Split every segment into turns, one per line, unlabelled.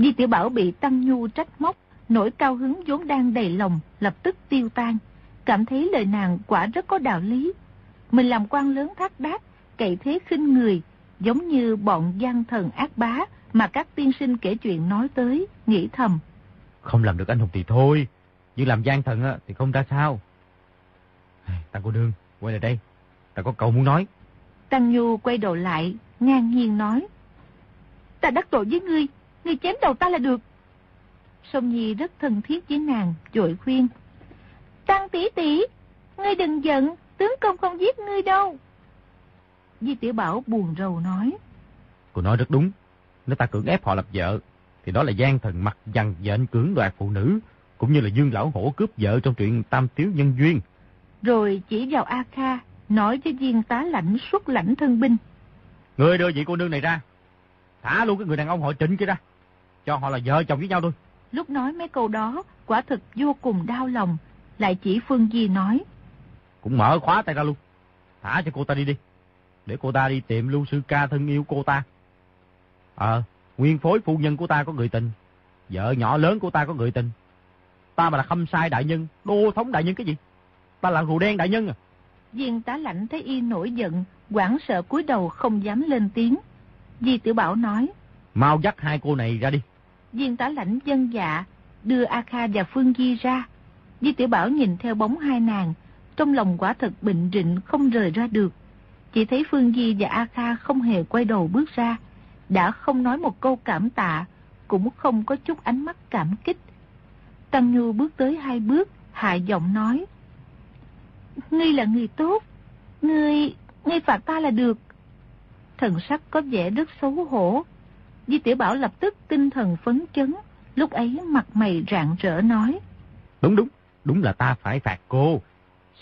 Di Tiểu Bảo bị Tăng Nhu trách móc, nỗi cao hứng vốn đang đầy lòng, lập tức tiêu tan. Cảm thấy lời nàng quả rất có đạo lý. Mình làm quan lớn thác đác, cậy thế khinh người, giống như bọn gian thần ác bá mà các tiên sinh kể chuyện nói tới, nghĩ thầm.
Không làm được anh hùng thì thôi, nhưng làm gian thần thì không ra sao. Tăng cô nương, quay lại đây, ta có câu muốn nói.
Tăng Nhu quay đầu lại, ngang nhiên nói. Ta đắc tội với ngươi, ngươi chém đầu ta là được. Sông Nhi rất thân thiết với nàng, dội khuyên. Tăng tỷ tỷ, ngươi đừng giận, tướng công không giết ngươi đâu. Di Tiểu Bảo buồn rầu nói.
Cô nói rất đúng, nếu ta cưỡng ép họ lập vợ, thì đó là gian thần mặt dằn dện cưỡng đoạt phụ nữ, cũng như là Dương Lão Hổ cướp vợ trong truyện Tam Tiếu Nhân Duyên.
Rồi chỉ vào A Kha, nói với viên tá lãnh xuất lãnh thân binh.
Người đưa vị cô nương này ra, thả luôn cái người đàn ông họ trịnh kia ra, cho họ là vợ chồng với nhau thôi.
Lúc nói mấy câu đó, quả thực vô cùng đau lòng, lại chỉ Phương Di nói.
Cũng mở khóa tay ra luôn, thả cho cô ta đi đi, để cô ta đi tìm lưu sư ca thân yêu cô ta. Ờ, nguyên phối phu nhân của ta có người tình, vợ nhỏ lớn của ta có người tình. Ta mà là khâm sai đại nhân, đô thống đại nhân cái gì? Ta là rùa đen đại nhân à.
Viên tá lãnh thấy y nổi giận, quảng sợ cúi đầu không dám lên tiếng. Di Tử Bảo nói.
Mau dắt hai cô này ra đi.
Viên tá lãnh dân dạ, đưa A Kha và Phương Di ra. Di Tiểu Bảo nhìn theo bóng hai nàng, trong lòng quả thật bệnh rịnh không rời ra được. Chỉ thấy Phương Di và A Kha không hề quay đầu bước ra, đã không nói một câu cảm tạ, cũng không có chút ánh mắt cảm kích. Tăng Nhu bước tới hai bước, hạ giọng nói. Ngươi là người tốt, ngươi, ngươi phạt ta là được. Thần sắc có vẻ rất xấu hổ. Di Tiểu Bảo lập tức tinh thần phấn chấn, lúc ấy mặt mày rạng rỡ nói.
Đúng đúng, đúng là ta phải phạt cô.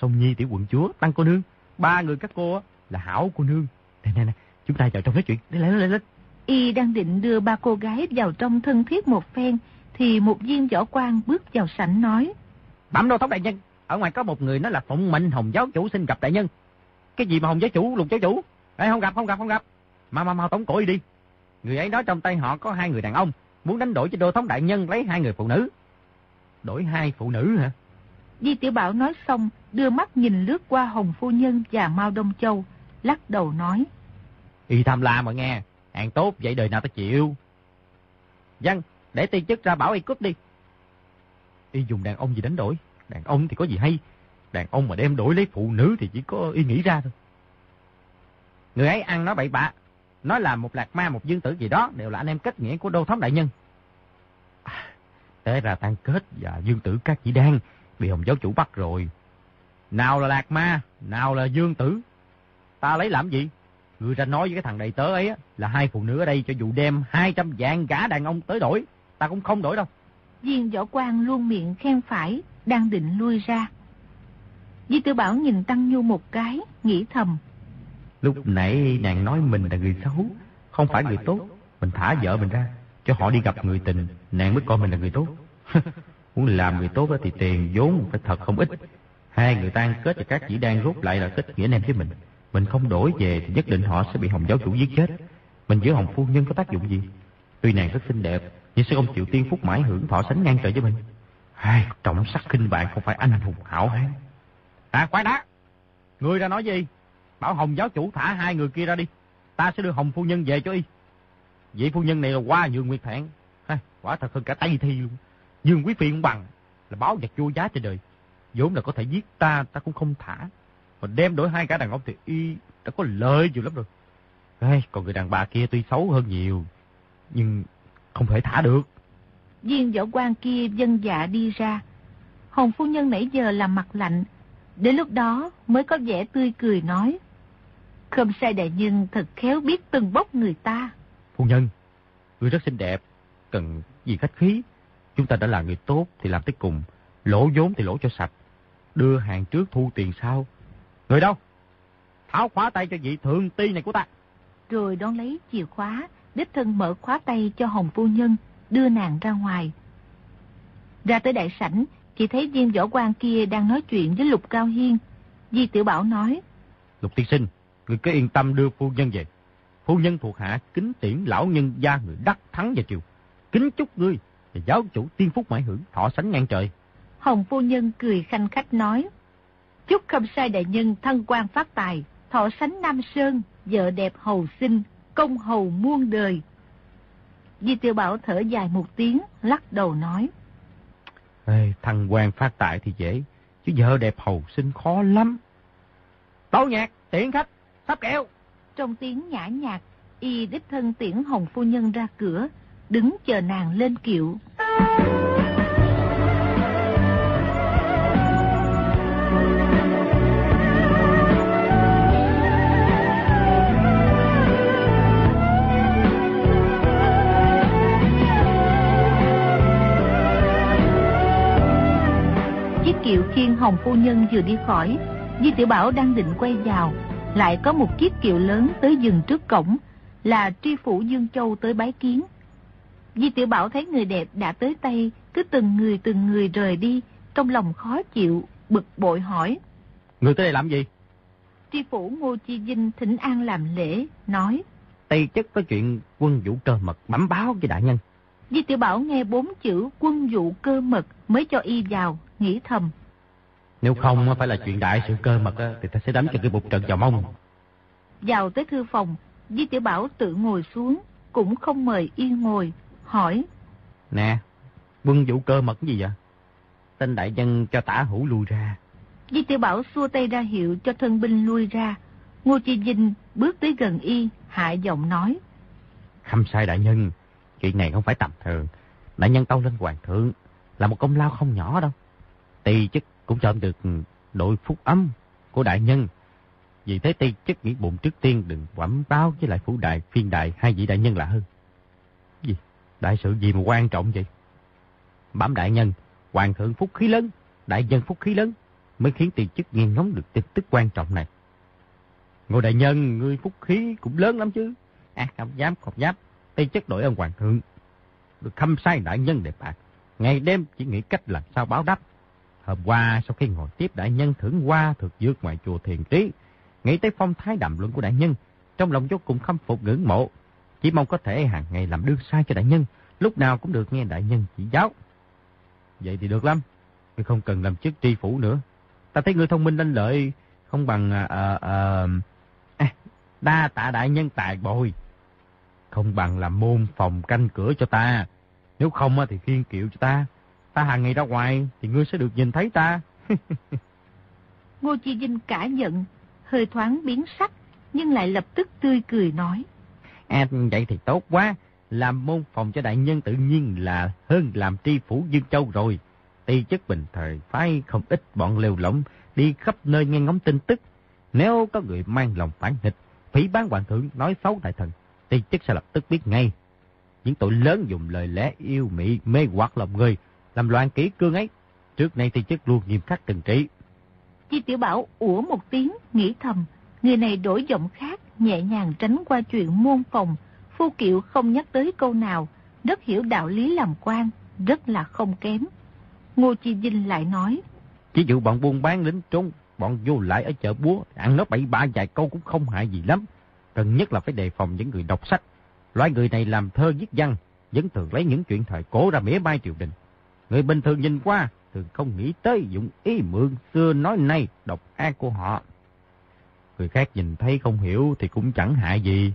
Sông Nhi tiểu quận chúa, Tăng cô nương, ba người các cô là hảo cô nương. Nè nè nè, chúng ta vào trong nói chuyện, lên lên lên lên.
Y đang định đưa ba cô gái vào trong thân thiết một phen, thì một viên võ quan bước vào sảnh nói.
Bẩm đô thống đại nhân, ở ngoài có một người nói là phụng mệnh hồng giáo chủ xin gặp đại nhân. Cái gì mà hồng giáo chủ, lục giáo chủ? Ê, không gặp, không gặp, không gặp. Mau mau mau tống cổ đi. Người ấy nói trong tay họ có hai người đàn ông, muốn đánh đổi cho đô thống đại nhân lấy hai người phụ nữ. Đổi hai phụ nữ hả?
Di Tiểu Bảo nói xong, đưa mắt nhìn lướt qua Hồng Phu Nhân và Mao Đông Châu, lắc đầu nói.
Y tham lam mà nghe, hàng tốt vậy đời nào ta chịu. Dân, để ti chức ra bảo y cút đi. Y dùng đàn ông gì đánh đổi, đàn ông thì có gì hay, đàn ông mà đem đổi lấy phụ nữ thì chỉ có y nghĩ ra thôi. Người ấy ăn nói bậy bạ, nói là một lạc ma một dương tử gì đó đều là anh em kết nghĩa của đô thống đại nhân. À, thế ra tan kết và dương tử các chỉ đang bị hồng giáo chủ bắt rồi. Nào là lạc ma, nào là dương tử. Ta lấy làm gì? Người ra nói với cái thằng đầy tớ ấy là hai phụ nữ ở đây cho dù đem 200 vạn gã đàn ông tới đổi. Ta cũng không đổi đâu.
Viên võ quan luôn miệng khen phải, đang định lui ra. Di tiểu Bảo nhìn Tăng Nhu một cái, nghĩ thầm.
Lúc nãy nàng nói mình là người xấu, không phải người tốt. Mình thả vợ mình ra, cho họ đi gặp người tình, nàng mới coi mình là người tốt. Muốn làm người tốt thì tiền vốn phải thật không ít. Hai người tan kết và các chỉ đang rút lại là kết nghĩa anh em với mình. Mình không đổi về thì nhất định họ sẽ bị Hồng giáo chủ giết chết. Mình giữ Hồng phu nhân có tác dụng gì? Tuy nàng rất xinh đẹp, nhưng sẽ không chịu tiên phúc mãi hưởng thọ sánh ngang trời với mình. Hai, trọng sắc khinh bạn không phải anh hùng hảo hán. À, quái đá Ngươi ra nói gì? Bảo Hồng giáo chủ thả hai người kia ra đi. Ta sẽ đưa Hồng phu nhân về cho y. Vị phu nhân này là qua dương nguyệt thẹn. Ha, quả thật hơn cả Tây Thi luôn. Dương quý phi cũng bằng là báo vật vô giá trên đời. vốn là có thể giết ta, ta cũng không thả. Mà đem đổi hai cả đàn ông thì y đã có lợi nhiều lắm rồi. Ê, còn người đàn bà kia tuy xấu hơn nhiều, nhưng không thể thả được.
Viên võ quan kia dân dạ đi ra. Hồng phu nhân nãy giờ làm mặt lạnh, đến lúc đó mới có vẻ tươi cười nói. Khâm sai đại nhân thật khéo biết từng bốc người ta.
Phu nhân, người rất xinh đẹp, cần gì khách khí. Chúng ta đã là người tốt thì làm tới cùng, lỗ vốn thì lỗ cho sạch. Đưa hàng trước thu tiền sau. Người đâu? Tháo khóa tay cho vị thượng ti này của ta.
Rồi đón lấy chìa khóa, đích thân mở khóa tay cho Hồng Phu Nhân, đưa nàng ra ngoài. Ra tới đại sảnh, chỉ thấy viên võ quan kia đang nói chuyện với Lục Cao Hiên. Di Tiểu Bảo nói.
Lục tiên sinh, người cứ yên tâm đưa phu nhân về. Phu nhân thuộc hạ kính tiễn lão nhân gia người đắc thắng và triều. Kính chúc ngươi và giáo chủ tiên phúc mãi hưởng thọ sánh ngang trời.
Hồng phu nhân cười khanh khách nói. Chúc khâm sai đại nhân thân quan phát tài, thọ sánh Nam Sơn, vợ đẹp hầu sinh, công hầu muôn đời. Di Tiểu Bảo thở dài một tiếng, lắc đầu nói.
Ê, thằng quan phát tài thì dễ, chứ vợ đẹp hầu sinh khó lắm. Tấu nhạc, tiễn khách, sắp kẹo.
Trong tiếng nhã nhạc, y đích thân tiễn Hồng Phu Nhân ra cửa, đứng chờ nàng lên kiệu. Chiếc kiệu khiên Hồng Phu Nhân vừa đi khỏi, Di Tiểu Bảo đang định quay vào, lại có một chiếc kiệu lớn tới dừng trước cổng, là tri phủ Dương Châu tới bái kiến. Di Tiểu Bảo thấy người đẹp đã tới tay, cứ từng người từng người rời đi, trong lòng khó chịu, bực bội hỏi.
Người tới đây làm gì?
Tri phủ Ngô Chi Vinh thỉnh an làm lễ, nói.
Tây chất có chuyện quân vũ cơ mật bẩm báo với đại nhân.
Di Tiểu Bảo nghe bốn chữ quân vụ cơ mật mới cho y vào, nghĩ thầm.
Nếu không phải là chuyện đại sự cơ mật thì ta sẽ đánh cho cái bục trận vào mông.
Vào tới thư phòng, Di Tiểu Bảo tự ngồi xuống, cũng không mời y ngồi, hỏi.
Nè, quân vụ cơ mật gì vậy? Tên đại nhân cho tả hữu lui ra.
Di Tiểu Bảo xua tay ra hiệu cho thân binh lui ra. Ngô Chi Vinh bước tới gần y, hạ giọng nói.
Không sai đại nhân, chuyện này không phải tầm thường. Đại nhân tâu lên hoàng thượng, là một công lao không nhỏ đâu. Tỳ chức cũng chọn được ừ, đội phúc âm của đại nhân. Vì thế Tây chức nghĩ bụng trước tiên đừng quẩm báo với lại phủ đại, phiên đại hai vị đại nhân là hơn. Gì? Đại sự gì mà quan trọng vậy? Bám đại nhân, hoàng thượng phúc khí lớn, đại nhân phúc khí lớn, mới khiến tỳ chức nghiêng ngóng được tin tức quan trọng này. Ngô đại nhân, ngươi phúc khí cũng lớn lắm chứ. À, không dám, không dám. Tây chức đổi ơn hoàng thượng. Được khâm sai đại nhân đẹp bạc. Ngày đêm chỉ nghĩ cách làm sao báo đáp. Hôm qua sau khi ngồi tiếp đại nhân thưởng qua thực dược ngoài chùa thiền trí, nghĩ tới phong thái đạm luận của đại nhân, trong lòng vô cùng khâm phục ngưỡng mộ. Chỉ mong có thể hàng ngày làm đương sai cho đại nhân, lúc nào cũng được nghe đại nhân chỉ giáo. Vậy thì được lắm, ngươi không cần làm chức tri phủ nữa. Ta thấy ngươi thông minh lanh lợi, không bằng à, à, à, à, đa tạ đại nhân tài bồi. Không bằng làm môn phòng canh cửa cho ta. Nếu không thì khiên kiệu cho ta. Ta hàng ngày ra ngoài thì ngươi sẽ được nhìn thấy ta.
Ngô Chi Vinh cả giận, hơi thoáng biến sắc, nhưng lại lập tức tươi cười nói.
À, vậy thì tốt quá. Làm môn phòng cho đại nhân tự nhiên là hơn làm tri phủ Dương Châu rồi. Ti chất bình thời phái không ít bọn lều lỏng đi khắp nơi nghe ngóng tin tức. Nếu có người mang lòng phản nghịch, phỉ bán hoàng thượng nói xấu đại thần, ti chức sẽ lập tức biết ngay. Những tội lớn dùng lời lẽ yêu mị mê hoặc lòng người, làm loạn kỹ cương ấy. Trước nay ti chức luôn nghiêm khắc trừng trị.
Chi Tiểu Bảo ủa một tiếng, nghĩ thầm, người này đổi giọng khác, nhẹ nhàng tránh qua chuyện môn phòng, phu kiệu không nhắc tới câu nào, rất hiểu đạo lý làm quan, rất là không kém. Ngô Chi Vinh lại nói,
Chỉ dụ bọn buôn bán lính trốn, bọn vô lại ở chợ búa, ăn nó bậy bạ vài câu cũng không hại gì lắm. Cần nhất là phải đề phòng những người đọc sách. Loại người này làm thơ viết văn, vẫn thường lấy những chuyện thời cổ ra mỉa mai triều đình. Người bình thường nhìn qua, thường không nghĩ tới dụng ý mượn xưa nói nay độc ác của họ. Người khác nhìn thấy không hiểu thì cũng chẳng hại gì.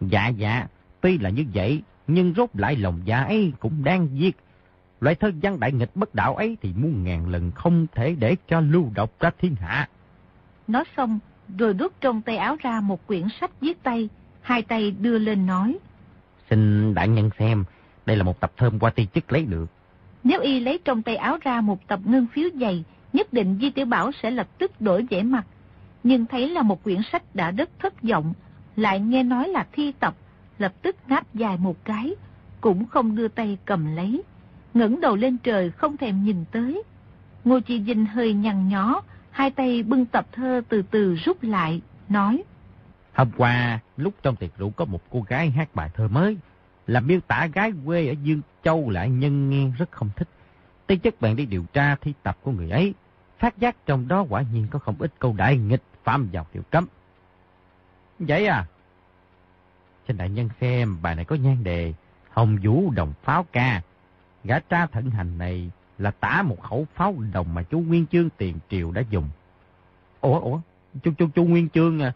Dạ dạ, tuy là như vậy, nhưng rốt lại lòng dạ ấy cũng đang giết. Loại thơ văn đại nghịch bất đạo ấy thì muôn ngàn lần không thể để cho lưu độc ra thiên hạ.
Nói xong, rồi rút trong tay áo ra một quyển sách viết tay, hai tay đưa lên nói.
Xin đại nhân xem, đây là một tập thơm qua ti chức lấy được.
Nếu y lấy trong tay áo ra một tập ngân phiếu dày, nhất định Di Tiểu Bảo sẽ lập tức đổi vẻ mặt. nhưng thấy là một quyển sách đã rất thất vọng, lại nghe nói là thi tập, lập tức ngáp dài một cái, cũng không đưa tay cầm lấy, ngẩng đầu lên trời không thèm nhìn tới. Ngô Chi Dinh hơi nhằn nhó, hai tay bưng tập thơ từ từ rút lại, nói.
Hôm qua, lúc trong tiệc rượu có một cô gái hát bài thơ mới, là miêu tả gái quê ở Dương Châu lại nhân nghe rất không thích. Tây chất bạn đi điều tra thi tập của người ấy, phát giác trong đó quả nhiên có không ít câu đại nghịch phạm vào điều cấm. Vậy à? Xin đại nhân xem, bài này có nhan đề Hồng Vũ Đồng Pháo Ca. Gã tra thận hành này là tả một khẩu pháo đồng mà chú Nguyên Chương tiền triều đã dùng. Ủa, ủa, chú, chú, chú Nguyên Chương à,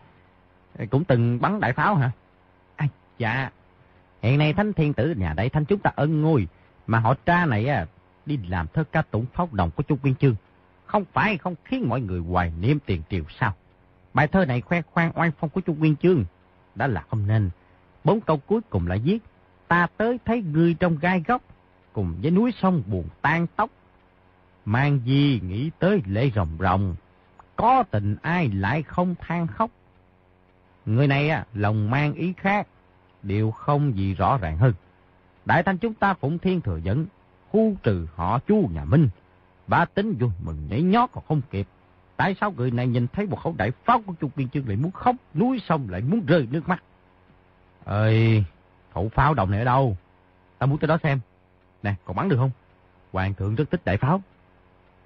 cũng từng bắn đại pháo hả? À, dạ, hiện nay thánh thiên tử nhà đại thánh chúng ta ân ngôi, mà họ tra này à, đi làm thơ ca tụng pháo đồng của chú Nguyên Chương. Không phải không khiến mọi người hoài niệm tiền triều sao? Bài thơ này khoe khoang oai phong của chú Nguyên Chương. Đã là không nên. Bốn câu cuối cùng là viết, ta tới thấy ngươi trong gai góc, cùng với núi sông buồn tan tóc. Mang gì nghĩ tới lễ rồng rồng, có tình ai lại không than khóc. Người này à, lòng mang ý khác, điều không gì rõ ràng hơn. Đại thanh chúng ta phụng thiên thừa dẫn, khu trừ họ chu nhà Minh. Ba tính vui mừng nhảy nhót còn không kịp. Tại sao người này nhìn thấy một khẩu đại pháo của Trung Kiên Chương lại muốn khóc, núi sông lại muốn rơi nước mắt? Ơi, khẩu pháo đồng này ở đâu? Ta muốn tới đó xem. Nè, còn bắn được không? Hoàng thượng rất thích đại pháo.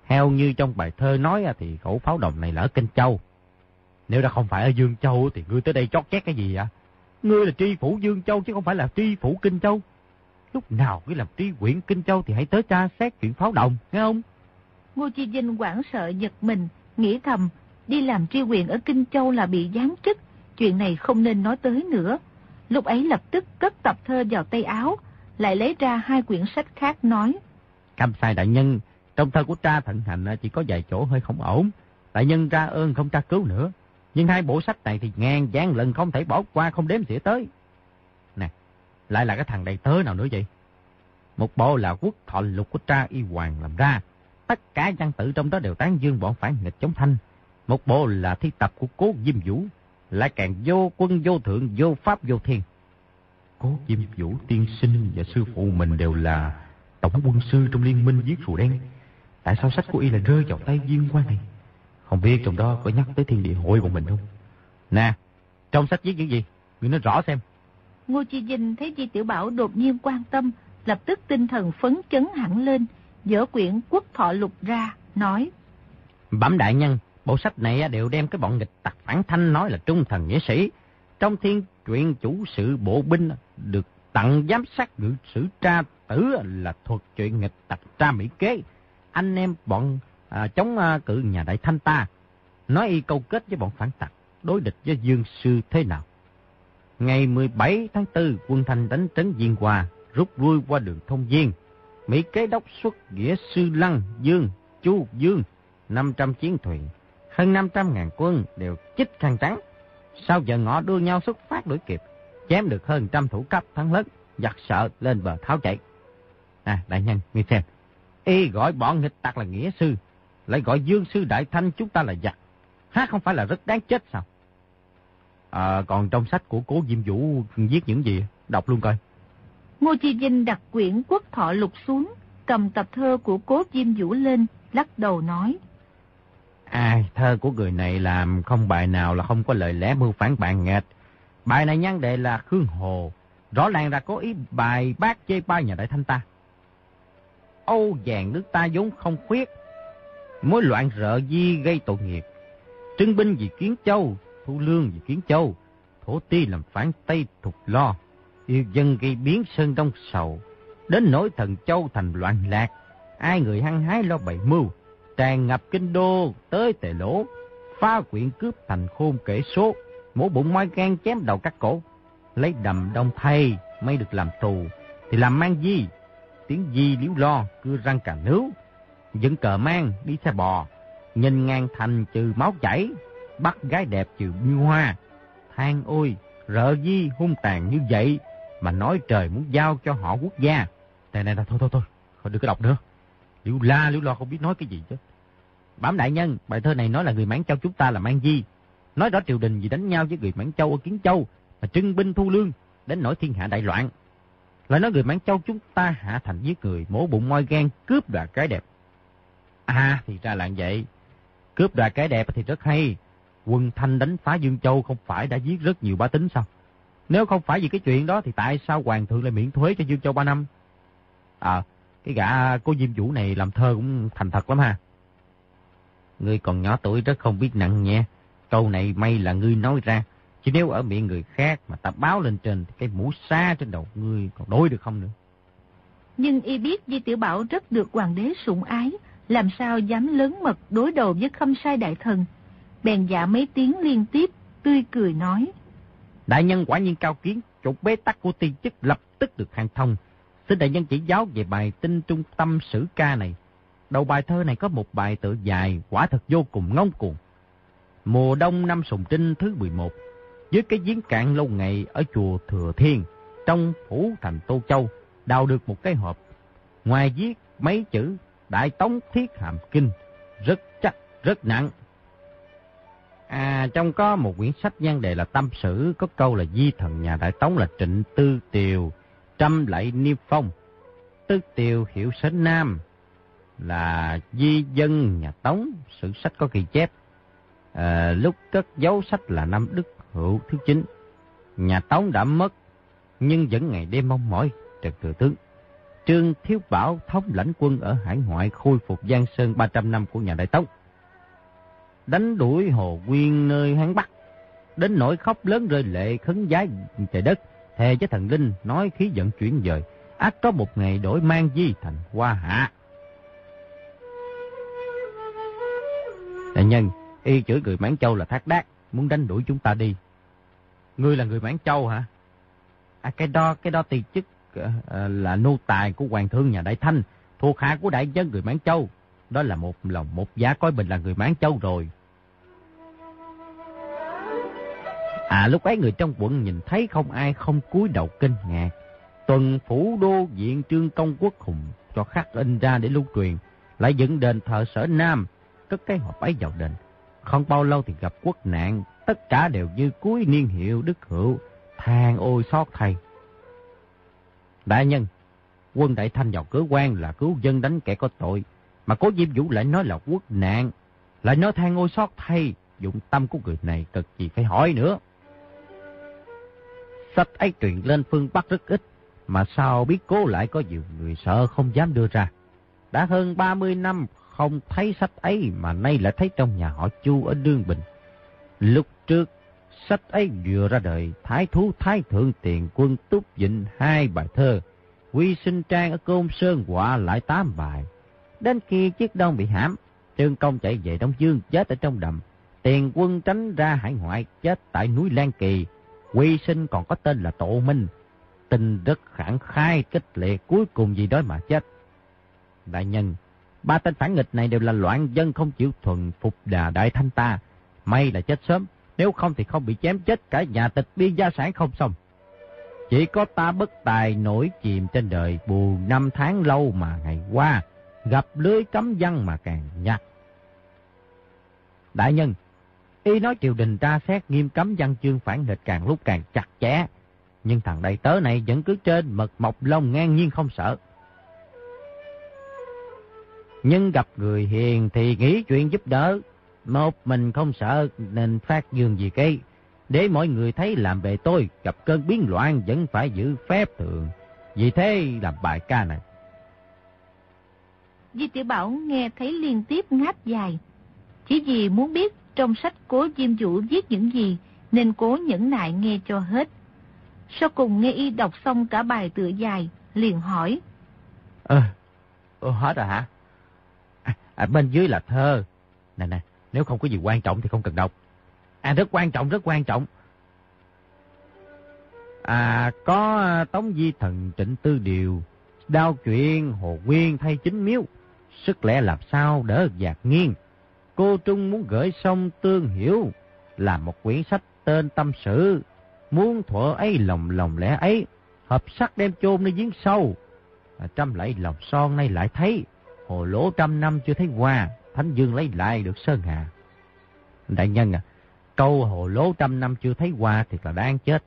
Theo như trong bài thơ nói thì khẩu pháo đồng này là ở Kinh Châu. Nếu đã không phải ở Dương Châu thì ngươi tới đây chót chét cái gì vậy? Ngươi là tri phủ Dương Châu chứ không phải là tri phủ Kinh Châu. Lúc nào ngươi làm tri huyện Kinh Châu thì hãy tới tra xét chuyện pháo đồng, nghe không?
Ngô Chi Vinh quảng sợ giật mình, nghĩ thầm, đi làm tri huyện ở Kinh Châu là bị giáng chức, chuyện này không nên nói tới nữa. Lúc ấy lập tức cất tập thơ vào tay áo, lại lấy ra hai quyển sách khác nói.
Cam sai đại nhân, trong thơ của tra thận hành chỉ có vài chỗ hơi không ổn. Đại nhân ra ơn không tra cứu nữa. Nhưng hai bộ sách này thì ngàn gian lần không thể bỏ qua không đếm xỉa tới. Nè, lại là cái thằng đầy tớ nào nữa vậy? Một bộ là quốc thọ lục của tra y hoàng làm ra. Tất cả văn tự trong đó đều tán dương bọn phản nghịch chống thanh. Một bộ là thi tập của cố Diêm Vũ, lại càng vô quân vô thượng vô pháp vô thiên. Cố Diêm Vũ tiên sinh và sư phụ mình đều là tổng quân sư trong liên minh giết rùa đen. Tại sao sách của y lại rơi vào tay viên quan này? Không biết trong đó có nhắc tới thiên địa hội của mình không? Nè, trong sách viết những gì? Ngươi nói rõ xem.
Ngô Chi Vinh thấy Di Tiểu Bảo đột nhiên quan tâm, lập tức tinh thần phấn chấn hẳn lên, dở quyển quốc thọ lục ra, nói.
Bẩm đại nhân, bộ sách này đều đem cái bọn nghịch tặc phản thanh nói là trung thần nghĩa sĩ. Trong thiên truyện chủ sự bộ binh được tặng giám sát ngự sử tra tử là thuật chuyện nghịch tặc tra mỹ kế. Anh em bọn à, chống à, cự nhà đại thanh ta, nói y câu kết với bọn phản tặc, đối địch với Dương Sư thế nào. Ngày 17 tháng 4, quân Thanh đánh trấn Diên Hòa, rút lui qua đường thông Diên. Mỹ kế đốc xuất nghĩa sư Lăng, Dương, Chu Dương, 500 chiến thuyền, hơn 500 ngàn quân đều chích khăn trắng. Sau giờ ngọ đua nhau xuất phát đuổi kịp, chém được hơn trăm thủ cấp thắng lớn, giặc sợ lên bờ tháo chạy. À, đại nhân, nghe xem, y gọi bọn nghịch tặc là nghĩa sư, lại gọi dương sư đại thanh chúng ta là giặc. Hát không phải là rất đáng chết sao? À, còn trong sách của cố Diêm Vũ viết những gì? Đọc luôn coi.
Ngô Chi Vinh đặt quyển quốc thọ lục xuống, cầm tập thơ của cố Diêm Vũ lên, lắc đầu nói.
Ai, thơ của người này làm không bài nào là không có lời lẽ mưu phản bạn nghịch. Bài này nhan đề là Khương Hồ, rõ ràng là có ý bài bác chê bai nhà đại thanh ta. Âu vàng nước ta vốn không khuyết, mối loạn rợ di gây tội nghiệp. Trưng binh vì Kiến Châu, thu lương vì Kiến Châu, thổ ti làm phản Tây thục lo, yêu dân gây biến sơn đông sầu, đến nỗi thần châu thành loạn lạc, ai người hăng hái lo bậy mưu, tràn ngập kinh đô tới tề lỗ, phá quyện cướp thành khôn kể số, mổ bụng moi gan chém đầu các cổ, lấy đầm đông thay mới được làm tù, thì làm mang gì? Tiếng gì liễu lo, cưa răng cà nướu, dựng cờ mang, đi xe bò, nhìn ngang thành trừ máu chảy, bắt gái đẹp trừ như hoa. Than ôi, rợ di hung tàn như vậy, mà nói trời muốn giao cho họ quốc gia. Này này, thôi thôi thôi, không được có đọc nữa. Liễu la, liễu lo không biết nói cái gì chứ. Bám đại nhân, bài thơ này nói là người mãn châu chúng ta là mang di. Nói rõ triều đình vì đánh nhau với người Mãn Châu ở Kiến Châu mà trưng binh thu lương, đến nổi thiên hạ đại loạn. Lại nói người Mãn Châu chúng ta hạ thành giết người, mổ bụng moi gan, cướp đoạt cái đẹp. À, thì ra là vậy. Cướp đoạt cái đẹp thì rất hay. Quân Thanh đánh phá Dương Châu không phải đã giết rất nhiều bá tính sao? Nếu không phải vì cái chuyện đó thì tại sao Hoàng thượng lại miễn thuế cho Dương Châu 3 năm? À, cái gã cô Diêm Vũ này làm thơ cũng thành thật lắm ha. Ngươi còn nhỏ tuổi rất không biết nặng nhẹ. Câu này may là ngươi nói ra. Chứ nếu ở miệng người khác mà ta báo lên trên thì cái mũ xa trên đầu ngươi còn đối được không nữa.
Nhưng y biết Di Tiểu Bảo rất được hoàng đế sủng ái, làm sao dám lớn mật đối đầu với khâm sai đại thần. Bèn dạ mấy tiếng liên tiếp, tươi cười nói.
Đại nhân quả nhiên cao kiến, trục bế tắc của tiên chức lập tức được hàng thông. Xin đại nhân chỉ giáo về bài tinh trung tâm sử ca này. Đầu bài thơ này có một bài tự dài, quả thật vô cùng ngông cuồng. Mùa đông năm Sùng Trinh thứ 11, dưới cái giếng cạn lâu ngày ở chùa Thừa Thiên, trong phủ thành Tô Châu, đào được một cái hộp. Ngoài viết mấy chữ Đại Tống Thiết Hàm Kinh, rất chắc, rất nặng. À, trong có một quyển sách nhan đề là Tâm Sử, có câu là Di thần nhà Đại Tống là Trịnh Tư Tiều, trăm lạy Niêm Phong. Tư Tiều hiểu sến Nam, là di dân nhà Tống, sử sách có ghi chép. À, lúc cất dấu sách là năm Đức Hữu thứ chín. Nhà Tống đã mất, nhưng vẫn ngày đêm mong mỏi trần thừa tướng. Trương Thiếu Bảo thống lãnh quân ở hải ngoại khôi phục Giang Sơn 300 năm của nhà Đại Tống. Đánh đuổi Hồ Nguyên nơi Hán Bắc, đến nỗi khóc lớn rơi lệ khấn giá trời đất, thề với thần linh nói khí giận chuyển dời, ác có một ngày đổi mang di thành hoa hạ. Đại nhân, y chửi người Mãn Châu là thác đác, muốn đánh đuổi chúng ta đi. Ngươi là người Mãn Châu hả? À cái đó, cái đó tiền chức Ờ, là nô tài của hoàng thương nhà Đại Thanh, thuộc hạ của đại dân người Mãn Châu. Đó là một lòng một giá coi mình là người Mãn Châu rồi. À lúc ấy người trong quận nhìn thấy không ai không cúi đầu kinh ngạc. Tuần phủ đô diện trương công quốc hùng cho khắc in ra để lưu truyền, lại dựng đền thờ sở Nam, cất cái hộp ấy vào đền. Không bao lâu thì gặp quốc nạn, tất cả đều như cuối niên hiệu đức hữu, than ôi xót thầy. Đại nhân, quân đại thanh vào cửa quan là cứu dân đánh kẻ có tội, mà cố Diêm Vũ lại nói là quốc nạn, lại nói than ôi xót thay, dụng tâm của người này cực gì phải hỏi nữa. Sách ấy truyền lên phương Bắc rất ít, mà sao biết cố lại có nhiều người sợ không dám đưa ra. Đã hơn 30 năm không thấy sách ấy mà nay lại thấy trong nhà họ Chu ở Đương Bình. Lúc trước, sách ấy vừa ra đời, Thái Thú Thái Thượng Tiền Quân Túc Dịnh hai bài thơ, Quy sinh trang ở Côn Sơn quả lại tám bài. Đến khi chiếc đông bị hãm, Trương Công chạy về Đông Dương chết ở trong đầm. Tiền quân tránh ra hải ngoại chết tại núi Lan Kỳ. Quy sinh còn có tên là Tổ Minh. Tình rất khẳng khai kích liệt cuối cùng gì đó mà chết. Đại nhân, ba tên phản nghịch này đều là loạn dân không chịu thuần phục đà đại thanh ta. May là chết sớm, nếu không thì không bị chém chết cả nhà tịch biên gia sản không xong. Chỉ có ta bất tài nổi chìm trên đời buồn năm tháng lâu mà ngày qua, gặp lưới cấm văn mà càng nhặt. Đại nhân, y nói triều đình tra xét nghiêm cấm văn chương phản nghịch càng lúc càng chặt chẽ, nhưng thằng đại tớ này vẫn cứ trên mật mọc lông ngang nhiên không sợ. Nhưng gặp người hiền thì nghĩ chuyện giúp đỡ, một mình không sợ nên phát dương gì cây. Để mọi người thấy làm về tôi gặp cơn biến loạn vẫn phải giữ phép thường. Vì thế làm bài ca này.
Di Tiểu Bảo nghe thấy liên tiếp ngáp dài. Chỉ vì muốn biết trong sách cố Diêm Vũ viết những gì, nên cố nhẫn nại nghe cho hết. Sau cùng nghe y đọc xong cả bài tựa dài, liền hỏi.
Ờ, à, hết rồi hả? À, à, bên dưới là thơ. Nè nè, nếu không có gì quan trọng thì không cần đọc. À, rất quan trọng, rất quan trọng. À, có à, Tống Di Thần Trịnh Tư Điều, đao chuyện Hồ Nguyên thay chính miếu. Sức lẽ làm sao đỡ giạc nghiêng. Cô Trung muốn gửi sông Tương Hiểu, làm một quyển sách tên Tâm Sự. Muốn thuở ấy lòng lòng lẽ ấy, hợp sắc đem chôn nơi giếng sâu. À, trăm lại lòng son nay lại thấy, hồ lỗ trăm năm chưa thấy qua, Thánh Dương lấy lại được Sơn Hà. Đại nhân à, Câu hồ lố trăm năm chưa thấy qua thì là đang chết.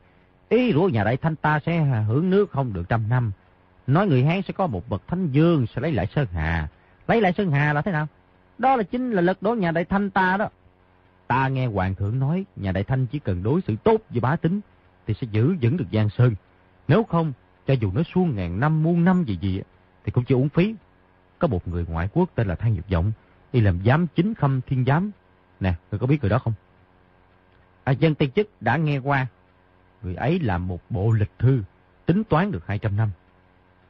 Ý rủa nhà đại thanh ta sẽ hưởng nước không được trăm năm. Nói người Hán sẽ có một bậc thánh dương sẽ lấy lại Sơn Hà. Lấy lại Sơn Hà là thế nào? Đó là chính là lật đổ nhà đại thanh ta đó. Ta nghe Hoàng thượng nói nhà đại thanh chỉ cần đối xử tốt với bá tính thì sẽ giữ vững được Giang Sơn. Nếu không, cho dù nó suôn ngàn năm muôn năm gì gì thì cũng chỉ uống phí. Có một người ngoại quốc tên là Thang Nhược Vọng, đi làm giám chính khâm thiên giám. Nè, người có biết người đó không? À, dân Tây chức đã nghe qua. Người ấy làm một bộ lịch thư, tính toán được 200 năm.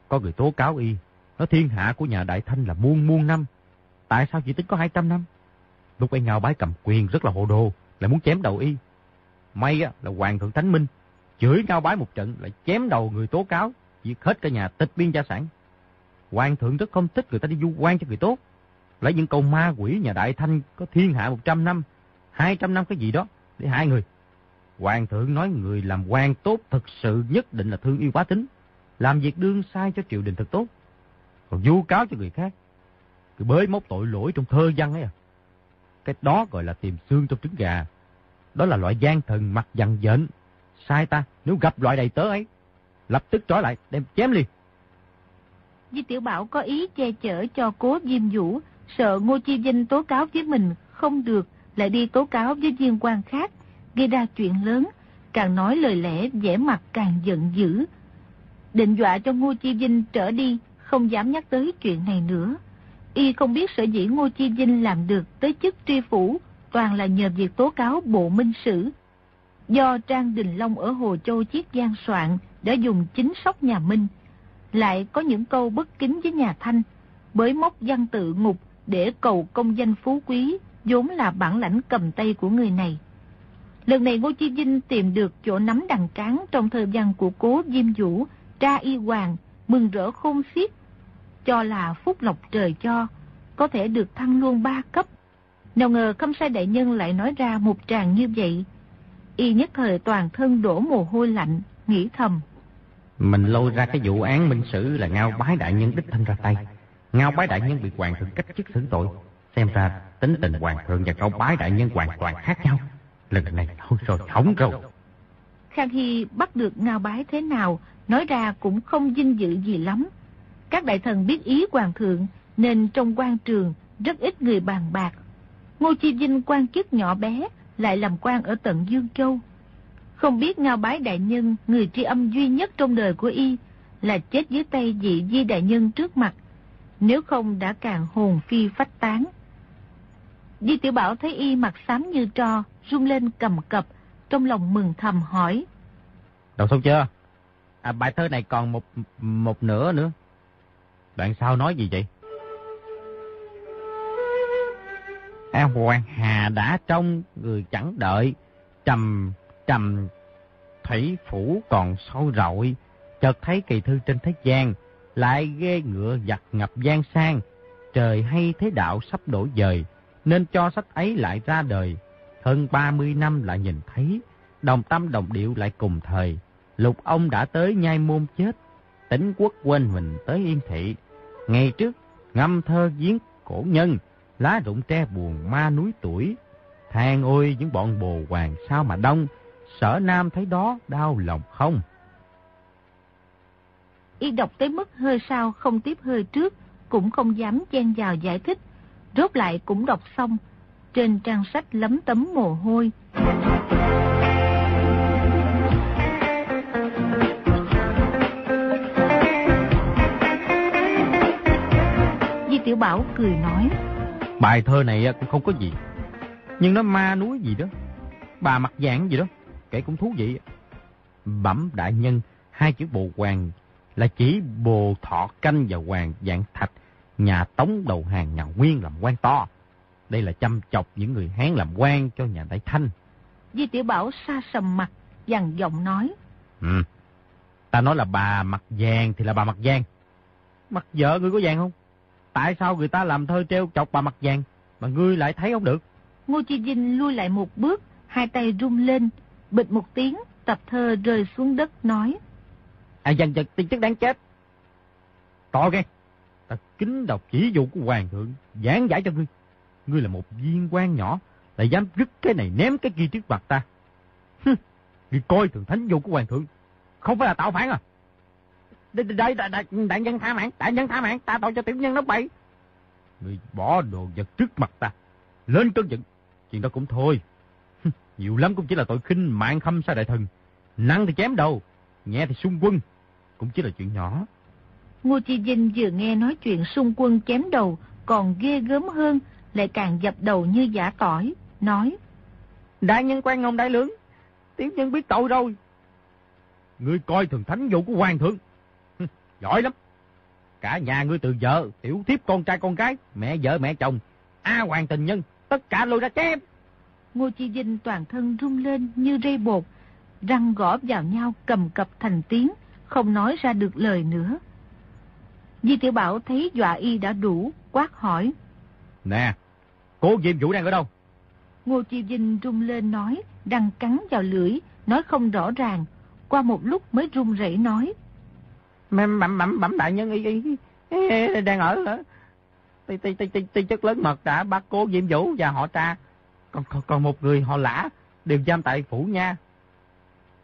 Có người tố cáo y, nó thiên hạ của nhà Đại Thanh là muôn muôn năm. Tại sao chỉ tính có 200 năm? Lúc ấy ngao bái cầm quyền rất là hồ đồ, lại muốn chém đầu y. May á, là Hoàng thượng Thánh Minh, chửi ngao bái một trận lại chém đầu người tố cáo, diệt hết cả nhà tịch biên gia sản. Hoàng thượng rất không thích người ta đi du quan cho người tốt. Lấy những câu ma quỷ nhà Đại Thanh có thiên hạ 100 năm, 200 năm cái gì đó để hai người. Hoàng thượng nói người làm quan tốt thật sự nhất định là thương yêu quá tính, làm việc đương sai cho triều đình thật tốt. Còn vu cáo cho người khác, cứ bới móc tội lỗi trong thơ văn ấy à. Cái đó gọi là tìm xương trong trứng gà. Đó là loại gian thần mặt dằn dện. Sai ta, nếu gặp loại đầy tớ ấy, lập tức trói lại, đem chém liền.
Di Tiểu Bảo có ý che chở cho cố Diêm Vũ, sợ Ngô Chi Vinh tố cáo với mình không được, lại đi tố cáo với viên quan khác, gây ra chuyện lớn, càng nói lời lẽ vẻ mặt càng giận dữ. Định dọa cho Ngô Chi Vinh trở đi, không dám nhắc tới chuyện này nữa. Y không biết sở dĩ Ngô Chi Vinh làm được tới chức tri phủ, toàn là nhờ việc tố cáo bộ minh sử. Do Trang Đình Long ở Hồ Châu Chiết Giang soạn đã dùng chính sóc nhà Minh, lại có những câu bất kính với nhà Thanh, bởi móc văn tự ngục để cầu công danh phú quý, vốn là bản lãnh cầm tay của người này. Lần này Ngô Chi Vinh tìm được chỗ nắm đằng cán trong thời gian của cố Diêm Vũ, tra y hoàng, mừng rỡ khôn xiết, cho là phúc lộc trời cho, có thể được thăng luôn ba cấp. Nào ngờ khâm sai đại nhân lại nói ra một tràng như vậy. Y nhất thời toàn thân đổ mồ hôi lạnh, nghĩ thầm.
Mình lôi ra cái vụ án minh sử là ngao bái đại nhân đích thân ra tay. Ngao bái đại nhân bị hoàng thượng cách chức xử tội. Xem ra tính tình hoàng thượng và ngao bái đại nhân hoàn toàn khác nhau. Lần này thôi rồi, hỏng rồi.
Khang Hy bắt được ngao bái thế nào, nói ra cũng không dinh dự gì lắm. Các đại thần biết ý hoàng thượng, nên trong quan trường rất ít người bàn bạc. Ngô Chi Vinh quan chức nhỏ bé, lại làm quan ở tận Dương Châu. Không biết Ngao Bái Đại Nhân, người tri âm duy nhất trong đời của y, là chết dưới tay vị Di Đại Nhân trước mặt, nếu không đã càng hồn phi phách tán. Di Tiểu Bảo thấy y mặt xám như tro, rung lên cầm cập, trong lòng mừng thầm hỏi.
Đọc xong chưa? À, bài thơ này còn một một nửa nữa. Đoạn sau nói gì vậy? À, Hoàng Hà đã trong người chẳng đợi, trầm trầm thủy phủ còn sâu rội, chợt thấy kỳ thư trên thế gian, lại ghê ngựa giặt ngập gian sang, trời hay thế đạo sắp đổi dời, nên cho sách ấy lại ra đời. Hơn 30 năm lại nhìn thấy, đồng tâm đồng điệu lại cùng thời, lục ông đã tới nhai môn chết, tỉnh quốc quên mình tới yên thị. Ngày trước, ngâm thơ giếng cổ nhân, lá rụng tre buồn ma núi tuổi. Than ôi những bọn bồ hoàng sao mà đông, sở nam thấy đó đau lòng không?
Y đọc tới mức hơi sau không tiếp hơi trước, cũng không dám chen vào giải thích. Rốt lại cũng đọc xong, trên trang sách lấm tấm mồ hôi. Di Tiểu Bảo cười nói.
Bài thơ này à, cũng không có gì. Nhưng nó ma núi gì đó. Bà mặt dạng gì đó. Kể cũng thú vị. Bẩm đại nhân, hai chữ bồ hoàng là chỉ bồ thọ canh và hoàng dạng thạch. Nhà Tống đầu hàng nhà Nguyên làm quan to. Đây là chăm chọc những người Hán làm quan cho nhà Đại Thanh.
Di Tiểu Bảo xa sầm mặt, dằn giọng nói.
Ừ, ta nói là bà mặt vàng thì là bà mặt vàng. Mặt vợ ngươi có vàng không? Tại sao người ta làm thơ treo chọc bà mặt vàng, mà ngươi lại thấy không được?
Ngô Chi Vinh lui lại một bước, hai tay rung lên, bịch một tiếng, tập thơ rơi xuống đất nói.
À dần dần tin chức đáng chết. To nghe, ta kính đọc chỉ dụ của hoàng thượng, giảng giải cho ngươi. Ngươi là một viên quan nhỏ, lại dám rứt cái này ném cái kia trước mặt ta. Hừ, đi coi thường thánh vô của hoàng thượng. Không phải là tạo phản à? Đây, đây, đại, đại, đại nhân tha mạng, đại nhân tha mạng, ta tội cho tiểu nhân nó bậy. ngươi bỏ đồ vật trước mặt ta, lên cơn giận, chuyện đó cũng thôi. Nhiều lắm cũng chỉ là tội khinh mạng khâm sai đại thần, nặng thì chém đầu, nhẹ thì xung quân, cũng chỉ là chuyện nhỏ.
Ngô Chi Vinh vừa nghe nói chuyện xung quân chém đầu, còn ghê gớm hơn, lại càng dập đầu như giả tỏi, nói.
Đại nhân quan ngông đại lưỡng, tiểu nhân biết tội rồi. Ngươi coi thường thánh vụ của hoàng thượng. Giỏi lắm. Cả nhà ngươi từ vợ, tiểu thiếp con trai con gái, mẹ vợ mẹ chồng, a hoàng tình nhân, tất cả lôi ra chém.
Ngô Chi Vinh toàn thân rung lên như rây bột, răng gõ vào nhau cầm cập thành tiếng, không nói ra được lời nữa. Di Tiểu Bảo thấy dọa y đã đủ, quát hỏi.
Nè, cố Diêm Vũ đang ở đâu?
Ngô Chi Vinh rung lên nói, răng cắn vào lưỡi, nói không rõ ràng. Qua một lúc mới run rẩy nói.
Bẩm bẩm bẩm đại nhân y, y, y đang ở ti chất lớn mật đã bắt cố Diêm Vũ và họ ta. Còn còn, còn một người họ lã đều giam tại phủ nha.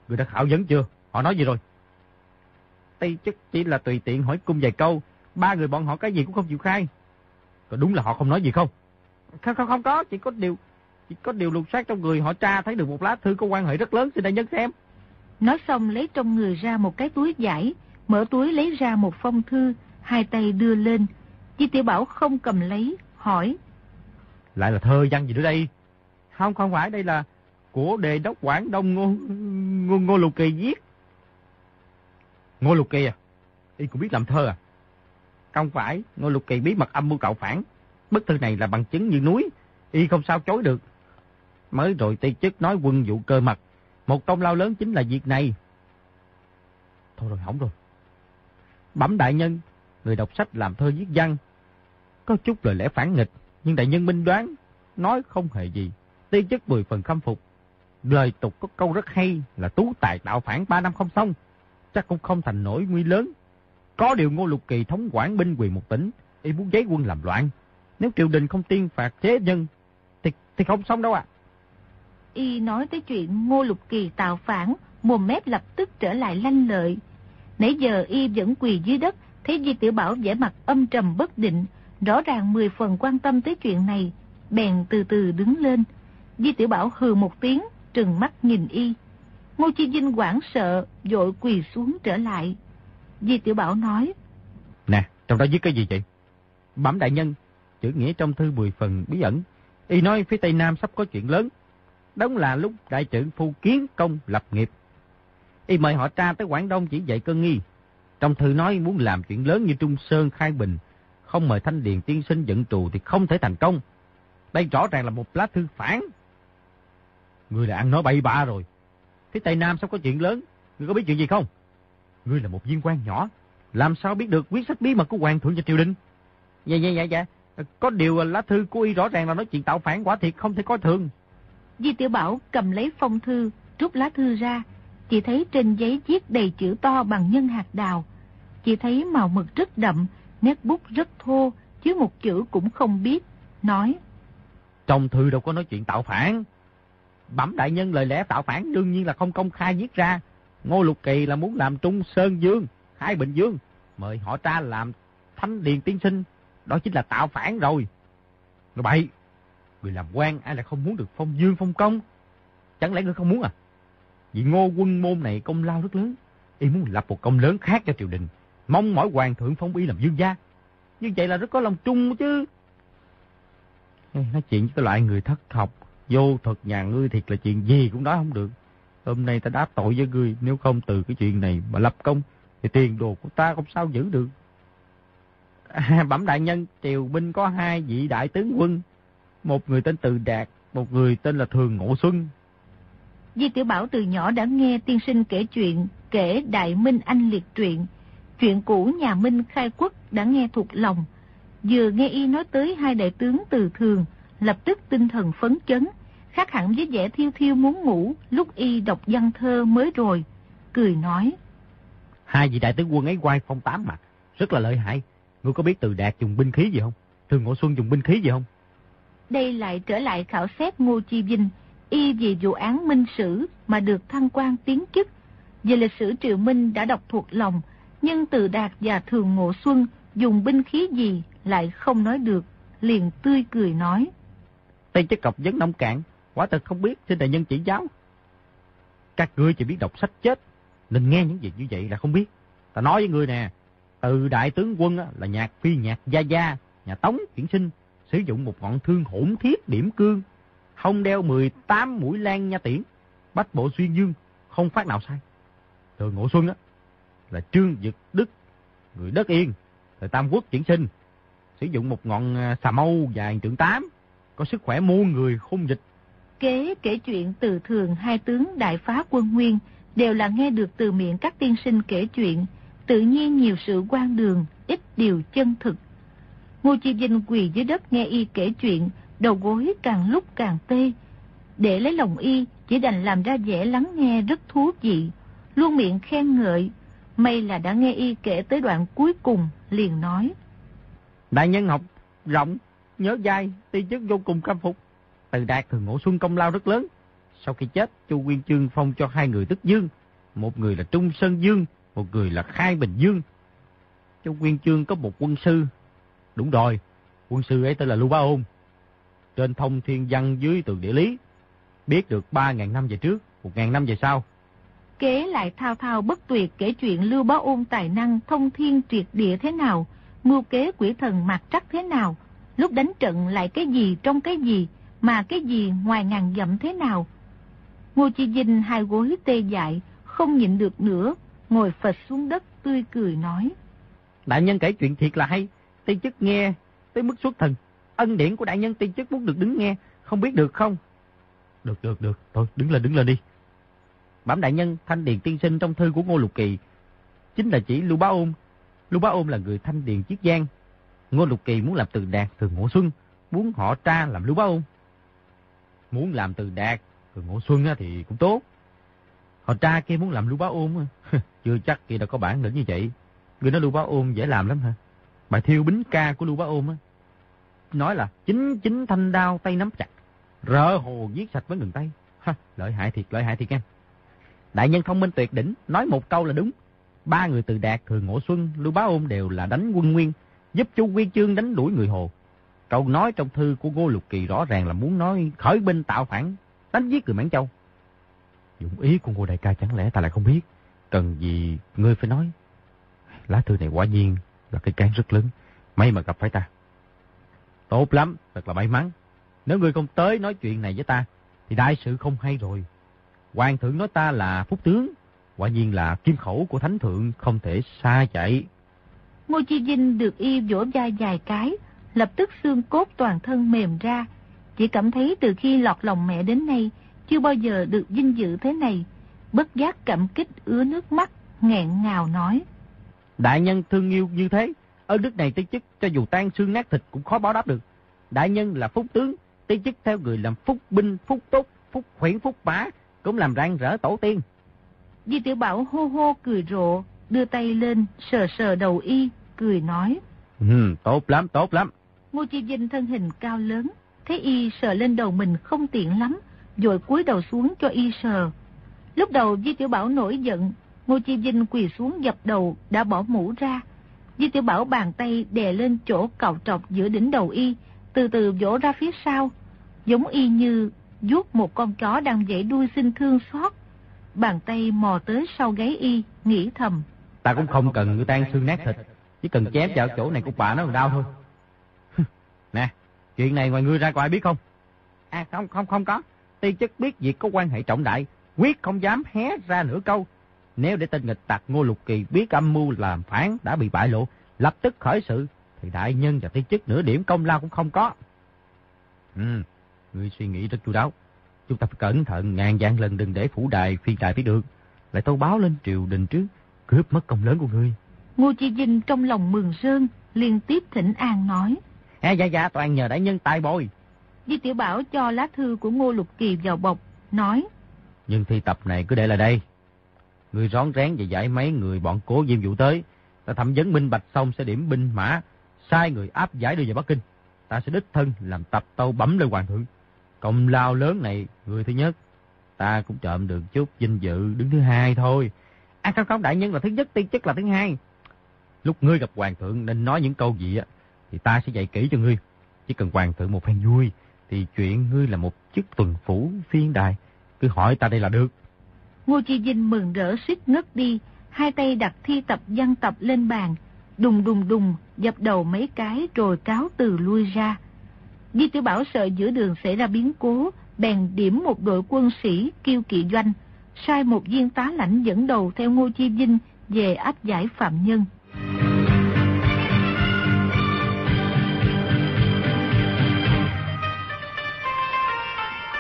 Người đã khảo vấn chưa? Họ nói gì rồi? Ti chất chỉ là tùy tiện hỏi cung vài câu, ba người bọn họ cái gì cũng không chịu khai. Có đúng là họ không nói gì không? Không không không có, chỉ có điều chỉ có điều lục soát trong người họ tra thấy được một lá thư có quan hệ rất lớn xin đại nhân xem.
Nói xong lấy trong người ra một cái túi giải, mở túi lấy ra một phong thư, hai tay đưa lên. Chi Tiểu Bảo không cầm lấy, hỏi.
Lại là thơ văn gì nữa đây? Không, không phải, đây là của đề đốc Quảng Đông Ngô, Ngô, Ngô Lục Kỳ viết. Ngô Lục Kỳ à? Y cũng biết làm thơ à? Không phải, Ngô Lục Kỳ bí mật âm mưu cạo phản. Bức thư này là bằng chứng như núi, y không sao chối được. Mới rồi Tây chức nói quân vụ cơ mật, một công lao lớn chính là việc này. Thôi rồi, hỏng rồi. Bẩm đại nhân, người đọc sách làm thơ viết văn, có chút lời lẽ phản nghịch, nhưng đại nhân minh đoán, nói không hề gì. Tây chức mười phần khâm phục. Lời tục có câu rất hay là tú tài tạo phản ba năm không xong, chắc cũng không thành nổi nguy lớn. Có điều Ngô Lục Kỳ thống quản binh quyền một tỉnh, y muốn giấy quân làm loạn. Nếu triều đình không tiên phạt chế nhân, thì, thì không xong đâu ạ. À.
Y nói tới chuyện Ngô Lục Kỳ tạo phản, mồm mép lập tức trở lại lanh lợi. Nãy giờ Y vẫn quỳ dưới đất, thấy Di Tiểu Bảo vẻ mặt âm trầm bất định, rõ ràng mười phần quan tâm tới chuyện này, bèn từ từ đứng lên. Di Tiểu Bảo hừ một tiếng, trừng mắt nhìn Y. Ngô Chi Vinh quảng sợ, dội quỳ xuống trở lại. Di Tiểu Bảo nói.
Nè, trong đó viết cái gì vậy? Bẩm đại nhân, chữ nghĩa trong thư mười phần bí ẩn. Y nói phía Tây Nam sắp có chuyện lớn. đúng là lúc đại trưởng phu kiến công lập nghiệp. Y mời họ tra tới Quảng Đông chỉ dạy cơ nghi. Trong thư nói muốn làm chuyện lớn như Trung Sơn, Khai Bình. Không mời Thanh Điền tiên sinh dẫn trù thì không thể thành công. Đây rõ ràng là một lá thư phản. Người đã ăn nói bậy bạ rồi. Phía Tây Nam sắp có chuyện lớn. Ngươi có biết chuyện gì không? Ngươi là một viên quan nhỏ. Làm sao biết được quyết sách bí mật của hoàng thượng và triều đình? Dạ, dạ, dạ, dạ. Có điều lá thư của y rõ ràng là nói chuyện tạo phản quả thiệt không thể coi thường.
Di Tiểu Bảo cầm lấy phong thư, rút lá thư ra. Chỉ thấy trên giấy viết đầy chữ to bằng nhân hạt đào. Chỉ thấy màu mực rất đậm, nét bút rất thô, chứ một chữ cũng không biết. Nói.
Trong thư đâu có nói chuyện tạo phản. Bẩm đại nhân lời lẽ tạo phản đương nhiên là không công khai viết ra. Ngô Lục Kỳ là muốn làm Trung Sơn Dương, Hai Bình Dương. Mời họ ta làm Thánh Điền Tiên Sinh đó chính là tạo phản rồi. Nói bậy, người làm quan ai là không muốn được phong dương phong công? Chẳng lẽ ngươi không muốn à? Vì ngô quân môn này công lao rất lớn. Y muốn lập một công lớn khác cho triều đình. Mong mỏi hoàng thượng phong y làm dương gia. Như vậy là rất có lòng trung chứ. Nói chuyện với cái loại người thất học, vô thuật nhà ngươi thiệt là chuyện gì cũng nói không được. Hôm nay ta đáp tội với ngươi, nếu không từ cái chuyện này mà lập công, thì tiền đồ của ta không sao giữ được. À, bẩm đại nhân, triều binh có hai vị đại tướng quân. Một người tên Từ Đạt, một người tên là Thường Ngộ Xuân.
Di Tiểu Bảo từ nhỏ đã nghe tiên sinh kể chuyện, kể Đại Minh Anh liệt truyện. Chuyện cũ nhà Minh khai quốc đã nghe thuộc lòng. Vừa nghe y nói tới hai đại tướng từ thường, lập tức tinh thần phấn chấn, khác hẳn với vẻ thiêu thiêu muốn ngủ lúc y đọc văn thơ mới rồi. Cười nói.
Hai vị đại tướng quân ấy quay phong tám mà, rất là lợi hại. Ngươi có biết từ đạt dùng binh khí gì không? Thường Ngộ Xuân dùng binh khí gì không?
Đây lại trở lại khảo xét Ngô Chi Vinh, y vì vụ án minh sử mà được thăng quan tiến chức. Về lịch sử Triệu Minh đã đọc thuộc lòng, nhưng Từ Đạt và Thường Ngộ Xuân dùng binh khí gì lại không nói được, liền tươi cười nói.
Tên chất cọc vấn nông cạn, quả thật không biết, xin đại nhân chỉ giáo. Các ngươi chỉ biết đọc sách chết, nên nghe những việc như vậy là không biết. Ta nói với ngươi nè, từ đại tướng quân là nhạc phi nhạc gia gia, nhà Tống chuyển sinh, sử dụng một ngọn thương hỗn thiết điểm cương, không đeo 18 mũi lan nha tiễn, bách bộ xuyên dương, không phát nào sai. Từ Ngộ Xuân á, là Trương Dực Đức, người đất yên, thời Tam Quốc chuyển sinh, sử dụng một ngọn à, xà mâu dài trượng tám, có sức khỏe muôn người khung dịch.
Kế kể chuyện từ thường hai tướng đại phá quân nguyên đều là nghe được từ miệng các tiên sinh kể chuyện, tự nhiên nhiều sự quan đường, ít điều chân thực. Ngô Chi Vinh quỳ dưới đất nghe y kể chuyện, đầu gối càng lúc càng tê. Để lấy lòng y, chỉ đành làm ra vẻ lắng nghe rất thú vị, luôn miệng khen ngợi. May là đã nghe y kể tới đoạn cuối cùng, liền nói.
Đại nhân học rộng, nhớ dai, ti chức vô cùng khâm phục. Từ đạt thường ngộ xuân công lao rất lớn. Sau khi chết, Chu Nguyên Chương phong cho hai người tức dương. Một người là Trung Sơn Dương, một người là Khai Bình Dương. Chu Nguyên Chương có một quân sư. Đúng rồi, quân sư ấy tên là Lưu Bá Ôn. Trên thông thiên văn dưới tường địa lý. Biết được 3.000 năm về trước, 1.000 năm về sau.
Kế lại thao thao bất tuyệt kể chuyện Lưu Bá Ôn tài năng thông thiên triệt địa thế nào, mưu kế quỷ thần mặt trắc thế nào, lúc đánh trận lại cái gì trong cái gì, mà cái gì ngoài ngàn dặm thế nào. Ngô Chi Vinh hai gối tê dại, không nhịn được nữa, ngồi phật xuống đất tươi cười nói.
Đại nhân kể chuyện thiệt là hay, tiên chức nghe tới mức xuất thần. Ân điển của đại nhân tiên chức muốn được đứng nghe, không biết được không? Được, được, được, thôi đứng lên, đứng lên đi. Bẩm đại nhân, thanh điền tiên sinh trong thư của Ngô Lục Kỳ, chính là chỉ Lưu Bá Ôn. Lưu Bá Ôn là người thanh điền chiết giang. Ngô Lục Kỳ muốn làm từ đạt từ Ngộ Xuân, muốn họ tra làm Lưu Bá Ôn. Muốn làm từ đạt từ Ngộ Xuân thì cũng tốt. Họ tra kia muốn làm Lưu Bá Ôn, chưa chắc kia đã có bản lĩnh như vậy. Người nói Lưu Bá Ôn dễ làm lắm hả? Bài thiêu bính ca của Lưu Bá Ôn á. Nói là chính chính thanh đao tay nắm chặt. Rỡ hồ giết sạch với ngừng tay. Ha, lợi hại thiệt, lợi hại thiệt em. Đại nhân thông minh tuyệt đỉnh, nói một câu là đúng. Ba người từ đạt, thường ngộ xuân, Lưu Bá Ôn đều là đánh quân nguyên, giúp chu Nguyên Chương đánh đuổi người Hồ. Câu nói trong thư của Ngô Lục Kỳ rõ ràng là muốn nói khởi binh tạo phản, đánh giết người Mãn Châu. Dụng ý của Ngô Đại ca chẳng lẽ ta lại không biết, cần gì ngươi phải nói. Lá thư này quả nhiên là cái cán rất lớn, may mà gặp phải ta. Tốt lắm, thật là may mắn. Nếu ngươi không tới nói chuyện này với ta, thì đại sự không hay rồi. Hoàng thượng nói ta là phúc tướng, quả nhiên là kim khẩu của thánh thượng không thể xa chạy.
Ngô Chi Vinh được y vỗ vai dài cái, lập tức xương cốt toàn thân mềm ra. Chỉ cảm thấy từ khi lọt lòng mẹ đến nay, chưa bao giờ được vinh dự thế này. Bất giác cảm kích ứa nước mắt, nghẹn ngào nói.
Đại nhân thương yêu như thế, ở nước này tiên chức cho dù tan xương nát thịt cũng khó báo đáp được. Đại nhân là phúc tướng, tiên chức theo người làm phúc binh, phúc tốt, phúc khuyển, phúc bá, cũng làm rạng rỡ tổ tiên.
Di tiểu Bảo hô hô cười rộ, đưa tay lên, sờ sờ đầu y, cười nói.
Ừ, tốt lắm, tốt lắm.
Ngô Chi Vinh thân hình cao lớn, thấy y sờ lên đầu mình không tiện lắm, rồi cúi đầu xuống cho y sờ. Lúc đầu Di Tiểu Bảo nổi giận, Ngô Chi Vinh quỳ xuống dập đầu, đã bỏ mũ ra. Di Tiểu Bảo bàn tay đè lên chỗ cạo trọc giữa đỉnh đầu y, từ từ vỗ ra phía sau, giống y như vuốt một con chó đang dãy đuôi xin thương xót. Bàn tay mò tới sau gáy y, nghĩ thầm.
Ta cũng không cần người tan xương nát thịt, chỉ cần chém vào chỗ này của bà nó còn đau thôi. nè, chuyện này ngoài ngươi ra có ai biết không? À không, không, không có. Tiên chức biết việc có quan hệ trọng đại, quyết không dám hé ra nửa câu. Nếu để tên nghịch tặc Ngô Lục Kỳ biết âm mưu làm phản đã bị bại lộ, lập tức khởi sự, thì đại nhân và tiên chức nửa điểm công lao cũng không có. Ừ, ngươi suy nghĩ rất chu đáo. Chúng ta phải cẩn thận ngàn vạn lần đừng để phủ đài phi đài biết được. Lại tâu báo lên triều đình trước, cướp mất công lớn của ngươi.
Ngô Chi Vinh trong lòng mừng rơn, liên tiếp thỉnh an nói.
À, dạ dạ, toàn nhờ đại nhân tài bồi.
Di Tiểu Bảo cho lá thư của Ngô Lục Kỳ vào bọc, nói.
Nhưng thi tập này cứ để là đây. Người rón rén và giải mấy người bọn cố diêm vụ tới. Ta thẩm vấn minh bạch xong sẽ điểm binh mã, sai người áp giải đưa về Bắc Kinh. ta sẽ đích thân làm tập tâu bấm lên hoàng thượng. Công lao lớn này, người thứ nhất, ta cũng trộm được chút vinh dự đứng thứ hai thôi. À không không, đại nhân là thứ nhất, tiên chức là thứ hai. Lúc ngươi gặp hoàng thượng nên nói những câu gì á, thì ta sẽ dạy kỹ cho ngươi. Chỉ cần hoàng thượng một phen vui, thì chuyện ngươi là một chức tuần phủ phiên đài. Cứ hỏi ta đây là được.
Ngô Chi Vinh mừng rỡ suýt ngất đi, hai tay đặt thi tập văn tập lên bàn, đùng đùng đùng, dập đầu mấy cái rồi cáo từ lui ra. Di Tiểu Bảo sợ giữa đường xảy ra biến cố, bèn điểm một đội quân sĩ kiêu kỵ doanh, sai một viên tá lãnh dẫn đầu theo Ngô Chi Vinh về áp giải phạm nhân.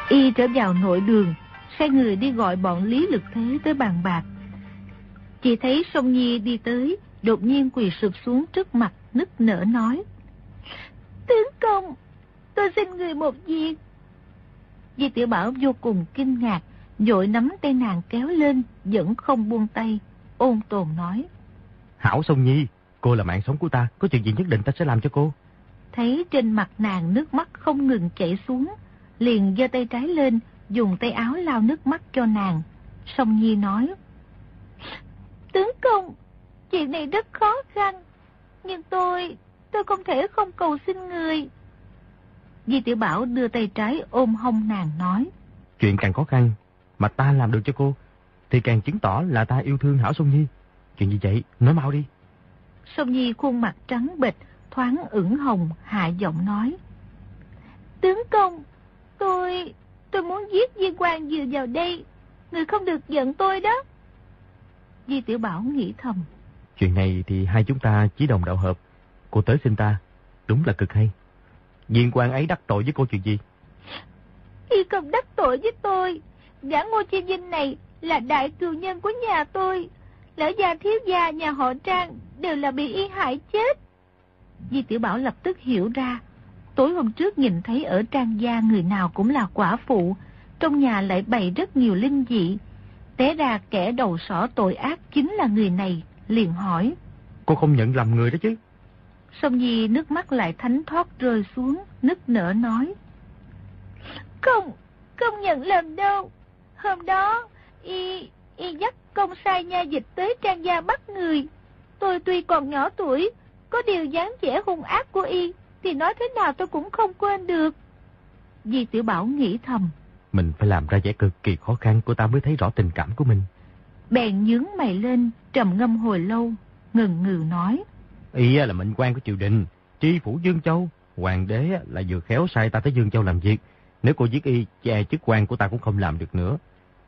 Y trở vào nội đường, sai người đi gọi bọn Lý Lực Thế tới bàn bạc. Chỉ thấy Sông Nhi đi tới, đột nhiên quỳ sụp xuống trước mặt, nức nở nói. Tướng công, tôi xin người một việc. Di Tiểu Bảo vô cùng kinh ngạc, dội nắm tay nàng kéo lên, vẫn không buông tay, ôn tồn nói.
Hảo Sông Nhi, cô là mạng sống của ta, có chuyện gì nhất định ta sẽ làm cho cô.
Thấy trên mặt nàng nước mắt không ngừng chảy xuống, liền giơ tay trái lên, dùng tay áo lau nước mắt cho nàng. Song Nhi nói, Tướng công, chuyện này rất khó khăn, nhưng tôi, tôi không thể không cầu xin người. Di Tiểu Bảo đưa tay trái ôm hông nàng nói,
Chuyện càng khó khăn, mà ta làm được cho cô, thì càng chứng tỏ là ta yêu thương Hảo Song Nhi. Chuyện gì vậy? Nói mau đi.
Song Nhi khuôn mặt trắng bệch, thoáng ửng hồng, hạ giọng nói. Tướng công, tôi, tôi muốn giết Di Quang vừa vào đây. Người không được giận tôi đó. Di Tiểu Bảo nghĩ thầm.
Chuyện này thì hai chúng ta chí đồng đạo hợp. Cô tới xin ta, đúng là cực hay. Viên quan ấy đắc tội với cô chuyện gì?
Y không đắc tội với tôi. Gã Ngô Chi Vinh này là đại cừu nhân của nhà tôi. Lỡ gia thiếu gia nhà họ Trang đều là bị y hại chết. Di Tiểu Bảo lập tức hiểu ra. Tối hôm trước nhìn thấy ở Trang gia người nào cũng là quả phụ. Trong nhà lại bày rất nhiều linh dị. Té ra kẻ đầu sỏ tội ác chính là người này. Liền hỏi.
Cô không nhận lầm người đó chứ?
Song Di nước mắt lại thánh thoát rơi xuống, nức nở nói. Không, không nhận lầm đâu. Hôm đó, y, y dắt công sai nha dịch tới trang gia bắt người. Tôi tuy còn nhỏ tuổi, có điều dáng vẻ hung ác của y, thì nói thế nào tôi cũng không quên được. Di Tiểu Bảo nghĩ thầm.
Mình phải làm ra vẻ cực kỳ khó khăn của ta mới thấy rõ tình cảm của mình.
Bèn nhướng mày lên, trầm ngâm hồi lâu, ngừng ngừ nói.
Y là mệnh quan của triều đình, tri phủ Dương Châu. Hoàng đế là vừa khéo sai ta tới Dương Châu làm việc. Nếu cô giết y, che chức quan của ta cũng không làm được nữa.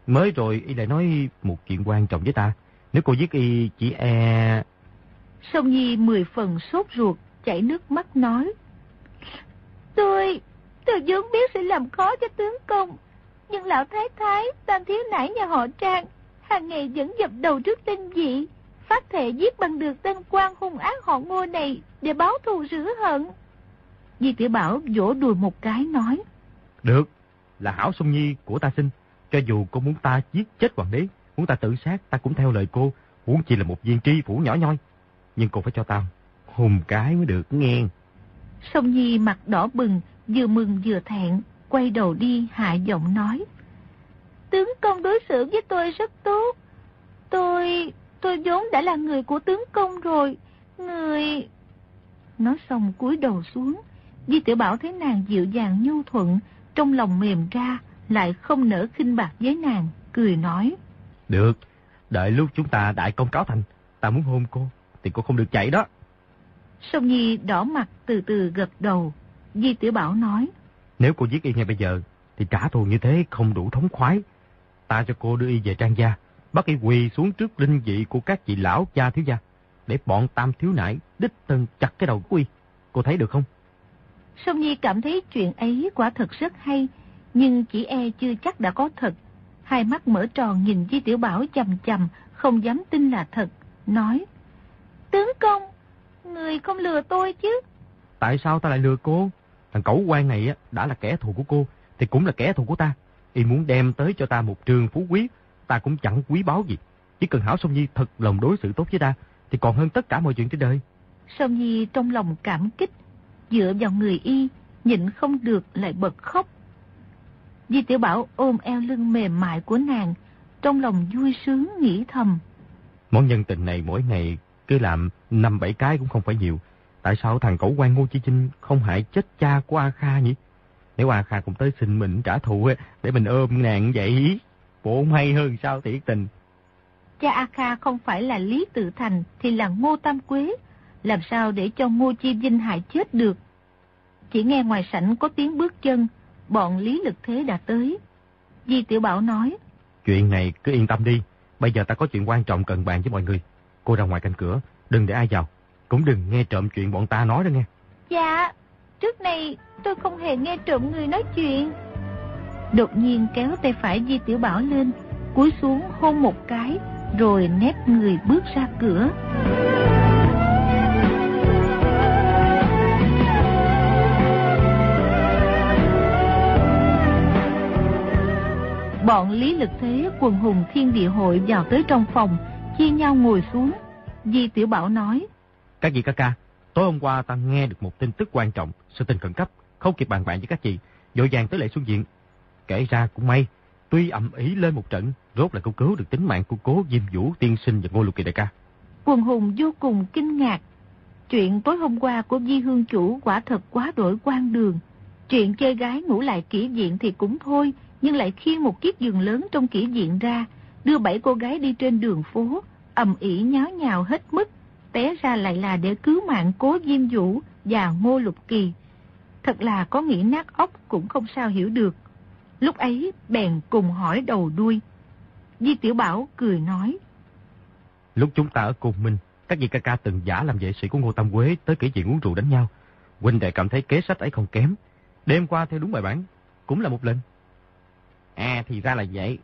Mới rồi y lại nói một chuyện quan trọng với ta. Nếu cô giết y chỉ e...
Sông Nhi mười phần sốt ruột, chảy nước mắt nói. Tôi, tôi vốn biết sẽ làm khó cho tướng công. Nhưng lão thái thái, tam thiếu nải nhà họ Trang, hàng ngày vẫn dập đầu trước tên dị. Phát thể giết bằng được tên quan hung ác họ ngô này để báo thù rửa hận. Di tiểu Bảo vỗ đùi một cái nói.
Được, là hảo sông nhi của ta xin. Cho dù cô muốn ta giết chết hoàng đế, muốn ta tự sát, ta cũng theo lời cô. Huống chỉ là một viên tri phủ nhỏ nhoi. Nhưng cô phải cho ta hùng cái mới được nghe.
Sông Nhi mặt đỏ bừng, vừa mừng vừa thẹn, quay đầu đi hạ giọng nói. Tướng công đối xử với tôi rất tốt. Tôi, tôi vốn đã là người của tướng công rồi. Người... Nói xong cúi đầu xuống. Di tiểu Bảo thấy nàng dịu dàng nhu thuận, trong lòng mềm ra, lại không nỡ khinh bạc với nàng, cười nói.
Được, đợi lúc chúng ta đại công cáo thành, ta muốn hôn cô, thì cô không được chạy đó.
Sông Nhi đỏ mặt từ từ gật đầu. Di Tiểu Bảo nói.
Nếu cô giết y ngay bây giờ, thì trả thù như thế không đủ thống khoái. Ta cho cô đưa y về trang gia, bắt y quỳ xuống trước linh vị của các vị lão cha thiếu gia, để bọn tam thiếu nải đích thân chặt cái đầu của y. Cô thấy được không?
Sông Nhi cảm thấy chuyện ấy quả thật rất hay, nhưng chỉ e chưa chắc đã có thật. Hai mắt mở tròn nhìn Di Tiểu Bảo chầm chầm, không dám tin là thật, nói. Tướng công, người không lừa tôi chứ.
Tại sao ta lại lừa cô? Thằng cẩu quan này đã là kẻ thù của cô, thì cũng là kẻ thù của ta. Y muốn đem tới cho ta một trường phú quý, ta cũng chẳng quý báo gì. Chỉ cần Hảo Sông Nhi thật lòng đối xử tốt với ta, thì còn hơn tất cả mọi chuyện trên đời.
Sông Nhi trong lòng cảm kích, dựa vào người y, nhịn không được lại bật khóc. Di Tiểu Bảo ôm eo lưng mềm mại của nàng, trong lòng vui sướng nghĩ thầm.
Món nhân tình này mỗi ngày cứ làm năm bảy cái cũng không phải nhiều. Tại sao thằng cẩu quan Ngô Chi Chinh không hại chết cha của A Kha nhỉ? Nếu A Kha cũng tới xin mình trả thù để mình ôm nàng vậy, bộ hay hơn sao tiết tình.
Cha A Kha không phải là Lý Tự Thành thì là Ngô Tam Quế. Làm sao để cho Ngô Chi Vinh hại chết được? Chỉ nghe ngoài sảnh có tiếng bước chân, bọn Lý Lực Thế đã tới. Di Tiểu Bảo nói.
Chuyện này cứ yên tâm đi. Bây giờ ta có chuyện quan trọng cần bàn với mọi người. Cô ra ngoài canh cửa, đừng để ai vào. Cũng đừng nghe trộm chuyện bọn ta nói đó nghe.
Dạ, trước này tôi không hề nghe trộm người nói chuyện. Đột nhiên kéo tay phải Di Tiểu Bảo lên, cúi xuống hôn một cái, rồi nép người bước ra cửa. Bọn Lý Lực Thế quần hùng thiên địa hội vào tới trong phòng, chia nhau ngồi xuống. Di Tiểu Bảo nói.
Các vị ca ca, tối hôm qua ta nghe được một tin tức quan trọng, sự tình khẩn cấp, không kịp bàn bạc với các chị, dội vàng tới lệ xuống diện. Kể ra cũng may, tuy ẩm ý lên một trận, rốt lại cũng cứu được tính mạng của cố Diêm Vũ tiên sinh và Ngô Lục Kỳ đại ca.
Quần hùng vô cùng kinh ngạc. Chuyện tối hôm qua của Di Hương Chủ quả thật quá đổi quan đường. Chuyện chơi gái ngủ lại kỹ diện thì cũng thôi, nhưng lại khiêng một chiếc giường lớn trong kỹ diện ra, đưa bảy cô gái đi trên đường phố, ầm ỉ nháo nhào hết mức, té ra lại là để cứu mạng cố Diêm Vũ và Ngô Lục Kỳ. Thật là có nghĩ nát óc cũng không sao hiểu được. Lúc ấy bèn cùng hỏi đầu đuôi. Di Tiểu Bảo cười nói.
Lúc chúng ta ở cùng mình, các vị ca ca từng giả làm vệ sĩ của Ngô Tam Quế tới kể chuyện uống rượu đánh nhau. Huynh đệ cảm thấy kế sách ấy không kém. Đêm qua theo đúng bài bản, cũng là một lần. À thì ra là vậy.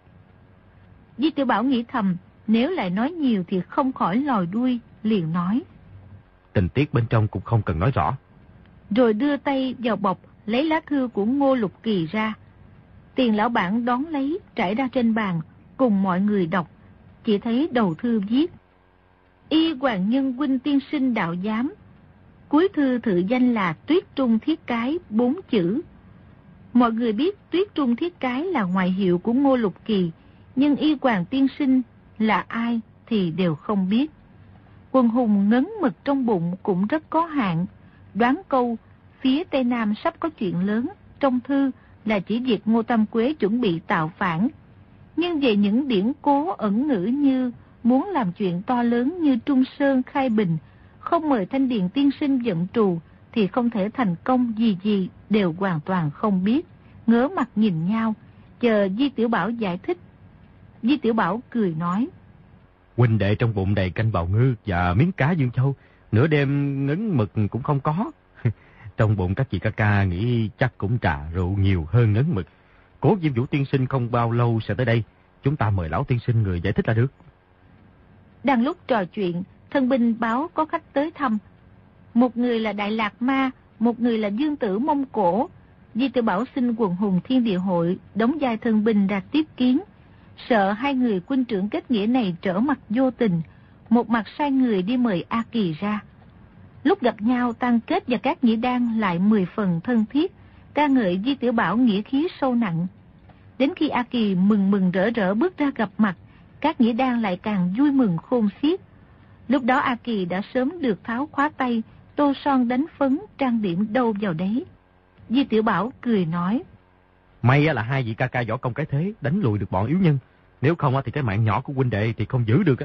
Di Tiểu Bảo nghĩ thầm, nếu lại nói nhiều thì không khỏi lòi đuôi, liền nói.
Tình tiết bên trong cũng không cần nói rõ.
Rồi đưa tay vào bọc, lấy lá thư của Ngô Lục Kỳ ra. Tiền lão bản đón lấy, trải ra trên bàn, cùng mọi người đọc. Chỉ thấy đầu thư viết. Y Hoàng Nhân Huynh Tiên Sinh Đạo Giám. Cuối thư thự danh là Tuyết Trung Thiết Cái, bốn chữ. Mọi người biết Tuyết Trung Thiết Cái là ngoại hiệu của Ngô Lục Kỳ, nhưng Y Hoàng Tiên Sinh là ai thì đều không biết. Quân hùng ngấn mực trong bụng cũng rất có hạn. Đoán câu, phía Tây Nam sắp có chuyện lớn, trong thư là chỉ việc Ngô Tam Quế chuẩn bị tạo phản. Nhưng về những điển cố ẩn ngữ như muốn làm chuyện to lớn như Trung Sơn khai bình, không mời Thanh Điền tiên sinh dẫn trù, thì không thể thành công gì gì đều hoàn toàn không biết. Ngớ mặt nhìn nhau, chờ Di Tiểu Bảo giải thích. Di Tiểu Bảo cười nói.
Huynh đệ trong bụng đầy canh bào ngư và miếng cá dương châu, nửa đêm ngấn mực cũng không có. trong bụng các chị ca ca nghĩ chắc cũng trà rượu nhiều hơn ngấn mực. Cố Diêm Vũ tiên sinh không bao lâu sẽ tới đây, chúng ta mời lão tiên sinh người giải thích là được.
Đang lúc trò chuyện, thân binh báo có khách tới thăm. Một người là Đại Lạc Ma, một người là Dương Tử Mông Cổ. Di Tử Bảo xin quần hùng thiên địa hội đóng vai thân binh ra tiếp kiến. Sợ hai người quân trưởng kết nghĩa này trở mặt vô tình, một mặt sai người đi mời A Kỳ ra. Lúc gặp nhau Tăng Kết và các nghĩa đan lại mười phần thân thiết, ca ngợi Di Tiểu Bảo nghĩa khí sâu nặng. Đến khi A Kỳ mừng mừng rỡ rỡ bước ra gặp mặt, các nghĩa đan lại càng vui mừng khôn xiết. Lúc đó A Kỳ đã sớm được tháo khóa tay, tô son đánh phấn, trang điểm đâu vào đấy. Di Tiểu Bảo cười nói.
May là hai vị ca ca võ công cái thế, đánh lùi được bọn yếu nhân. Nếu không thì cái mạng nhỏ của huynh đệ thì không giữ được.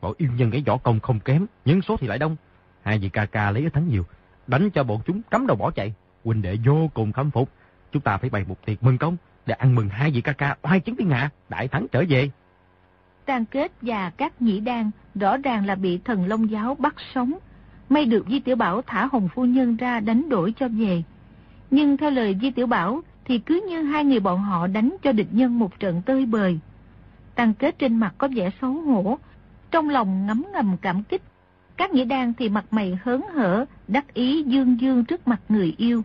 Bọn yếu nhân cái võ công không kém, nhân số thì lại đông. Hai vị ca ca lấy ít thắng nhiều, đánh cho bọn chúng cắm đầu bỏ chạy. Huynh đệ vô cùng khâm phục. Chúng ta phải bày một tiệc mừng công để ăn mừng hai vị ca ca oai chứng thiên hạ, đại thắng trở về.
Tàn kết và các nhĩ đan rõ ràng là bị thần Long giáo bắt sống. May được Di Tiểu Bảo thả Hồng Phu Nhân ra đánh đổi cho về. Nhưng theo lời Di Tiểu Bảo thì cứ như hai người bọn họ đánh cho địch nhân một trận tơi bời. Tăng kết trên mặt có vẻ xấu hổ, trong lòng ngấm ngầm cảm kích. Các nghĩa đan thì mặt mày hớn hở, đắc ý dương dương trước mặt người yêu.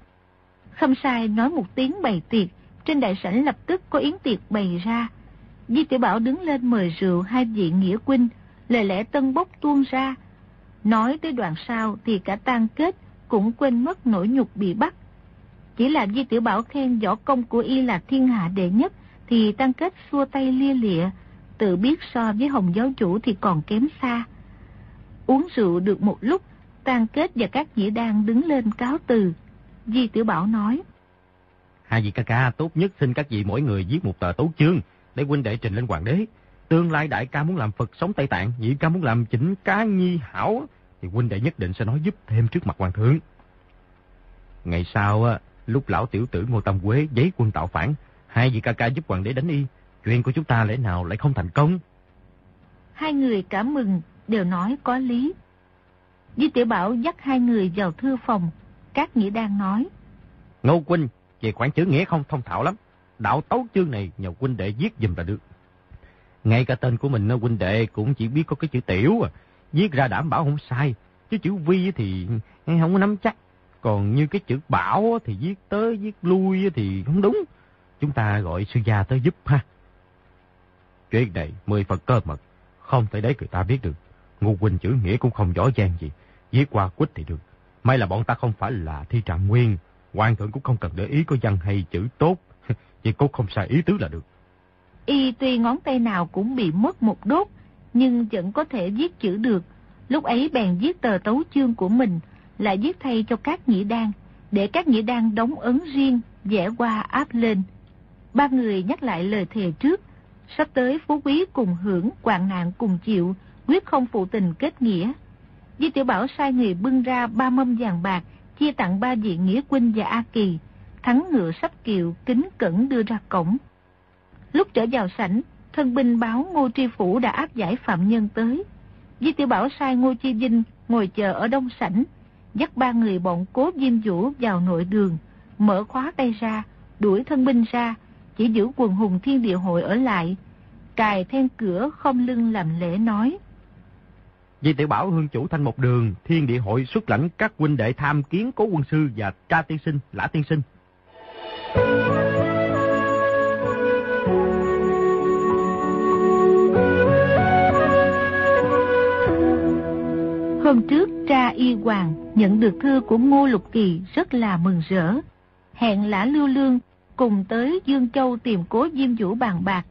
Khâm sai nói một tiếng bày tiệc, trên đại sảnh lập tức có yến tiệc bày ra. Di Tiểu Bảo đứng lên mời rượu hai vị nghĩa huynh, lời lẽ tân bốc tuôn ra. Nói tới đoạn sau thì cả tan kết cũng quên mất nỗi nhục bị bắt. Chỉ là Di Tiểu Bảo khen võ công của y là thiên hạ đệ nhất, thì Tăng Kết xua tay lia lịa, tự biết so với Hồng giáo chủ thì còn kém xa. Uống rượu được một lúc, Tăng Kết và các nhĩ đang đứng lên cáo từ. Di Tiểu Bảo nói.
Hai vị ca ca tốt nhất xin các vị mỗi người viết một tờ tấu chương để huynh đệ trình lên hoàng đế. Tương lai đại ca muốn làm Phật sống Tây Tạng, nhị ca muốn làm chỉnh cá nhi hảo, thì huynh đệ nhất định sẽ nói giúp thêm trước mặt hoàng thượng. Ngày sau, lúc lão tiểu tử Ngô Tâm Quế giấy quân tạo phản, hai vị ca ca giúp hoàng đế đánh y, chuyện của chúng ta lẽ nào lại không thành công?
Hai người cảm mừng, đều nói có lý. Di Tiểu Bảo dắt hai người vào thư phòng, các nghĩa đang nói.
Ngô Quynh, về khoản chữ nghĩa không thông thạo lắm. Đạo tấu chương này nhờ huynh đệ viết dùm là được. Ngay cả tên của mình huynh đệ cũng chỉ biết có cái chữ tiểu à. Viết ra đảm bảo không sai. Chứ chữ vi thì không có nắm chắc. Còn như cái chữ bảo thì viết tới, viết lui thì không đúng. Chúng ta gọi sư gia tới giúp ha. Chuyện này mười phần cơ mật. Không thể để người ta biết được. Ngô huynh chữ nghĩa cũng không rõ ràng gì. Viết qua quýt thì được. May là bọn ta không phải là thi trạng nguyên. Hoàng thượng cũng không cần để ý có văn hay chữ tốt. Chỉ cố không sai ý tứ là được.
Y tuy ngón tay nào cũng bị mất một đốt, nhưng vẫn có thể viết chữ được. Lúc ấy bèn viết tờ tấu chương của mình, lại viết thay cho các nhĩ đan, để các nhĩ đan đóng ấn riêng, vẽ qua áp lên. Ba người nhắc lại lời thề trước, sắp tới phú quý cùng hưởng, quạng nạn cùng chịu, quyết không phụ tình kết nghĩa. Di Tiểu Bảo sai người bưng ra ba mâm vàng bạc, chia tặng ba vị nghĩa quân và A Kỳ, thắng ngựa sắp kiệu, kính cẩn đưa ra cổng. Lúc trở vào sảnh, thân binh báo Ngô Tri Phủ đã áp giải phạm nhân tới. Di Tiểu Bảo sai Ngô Chi Vinh ngồi chờ ở đông sảnh, dắt ba người bọn cố diêm vũ vào nội đường, mở khóa tay ra, đuổi thân binh ra, chỉ giữ quần hùng thiên địa hội ở lại, cài then cửa không lưng làm lễ nói.
Di tiểu bảo hương chủ thanh một đường, thiên địa hội xuất lãnh các huynh đệ tham kiến cố quân sư và tra tiên sinh, lã tiên sinh.
Hôm trước tra y hoàng nhận được thư của Ngô Lục Kỳ rất là mừng rỡ. Hẹn lã lưu lương cùng tới Dương Châu tìm cố Diêm Vũ bàn bạc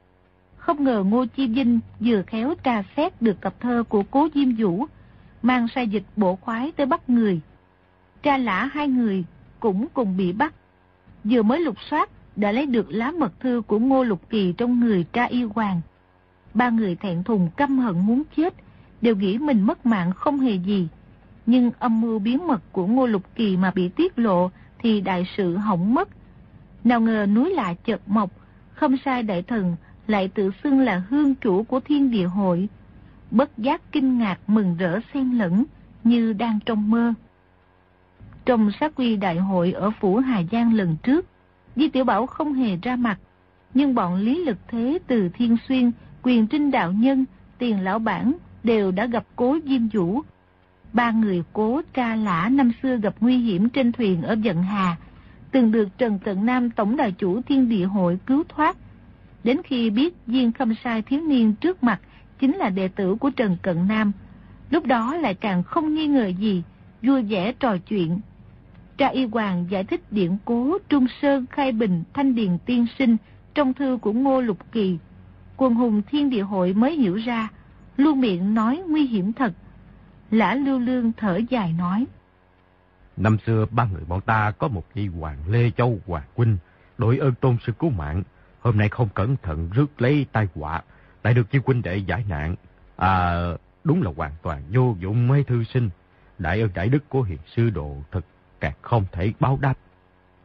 không ngờ Ngô Chi Vinh vừa khéo tra xét được tập thơ của cố Diêm Vũ, mang sai dịch bộ khoái tới bắt người. Tra lã hai người cũng cùng bị bắt. Vừa mới lục soát đã lấy được lá mật thư của Ngô Lục Kỳ trong người tra y hoàng. Ba người thẹn thùng căm hận muốn chết, đều nghĩ mình mất mạng không hề gì. Nhưng âm mưu bí mật của Ngô Lục Kỳ mà bị tiết lộ thì đại sự hỏng mất. Nào ngờ núi lạ chợt mọc, không sai đại thần lại tự xưng là hương chủ của thiên địa hội. Bất giác kinh ngạc mừng rỡ xen lẫn, như đang trong mơ. Trong sát quy đại hội ở Phủ Hà Giang lần trước, Di Tiểu Bảo không hề ra mặt, nhưng bọn Lý Lực Thế từ Thiên Xuyên, Quyền Trinh Đạo Nhân, Tiền Lão Bản đều đã gặp cố Diêm Vũ. Ba người cố tra lã năm xưa gặp nguy hiểm trên thuyền ở Dận Hà, từng được Trần Cận Nam Tổng Đại Chủ Thiên Địa Hội cứu thoát, Đến khi biết diên Khâm Sai thiếu niên trước mặt chính là đệ tử của Trần Cận Nam, lúc đó lại càng không nghi ngờ gì, vui vẻ trò chuyện. Tra Y Hoàng giải thích điển cố Trung Sơn Khai Bình Thanh Điền Tiên Sinh trong thư của Ngô Lục Kỳ. Quần hùng thiên địa hội mới hiểu ra, luôn miệng nói nguy hiểm thật. Lã Lưu Lương thở dài nói.
Năm xưa ba người bọn ta có một vị Hoàng Lê Châu Hoàng Quynh, đội ơn tôn sư cứu mạng, Hôm nay không cẩn thận rước lấy tai họa, lại được chi huynh đệ giải nạn. À, đúng là hoàn toàn vô dụng mấy thư sinh. Đại ơn đại đức của hiền sư đồ thật càng không thể báo đáp.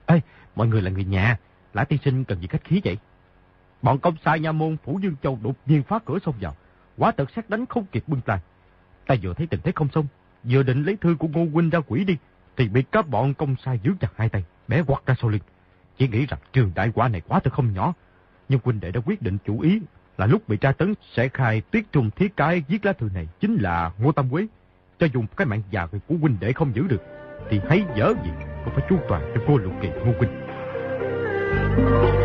Ê, mọi người là người nhà, lã tiên sinh cần gì khách khí vậy? Bọn công sai nha môn Phủ Dương Châu đột nhiên phá cửa xông vào. Quá tật sát đánh không kịp bưng tay. Ta vừa thấy tình thế không xong, vừa định lấy thư của Ngô Huynh ra quỷ đi, thì bị các bọn công sai giữ chặt hai tay, bé quạt ra sau lưng. Chỉ nghĩ rằng trường đại quả này quá thật không nhỏ, nhưng huynh đệ đã quyết định chủ ý là lúc bị tra tấn sẽ khai tiết trùng thiết cái viết lá thư này chính là Ngô Tâm Quế. Cho dùng cái mạng già của huynh đệ không giữ được, thì thấy dở gì cũng phải chu toàn cho cô lục kỳ Ngô Huynh.
bạn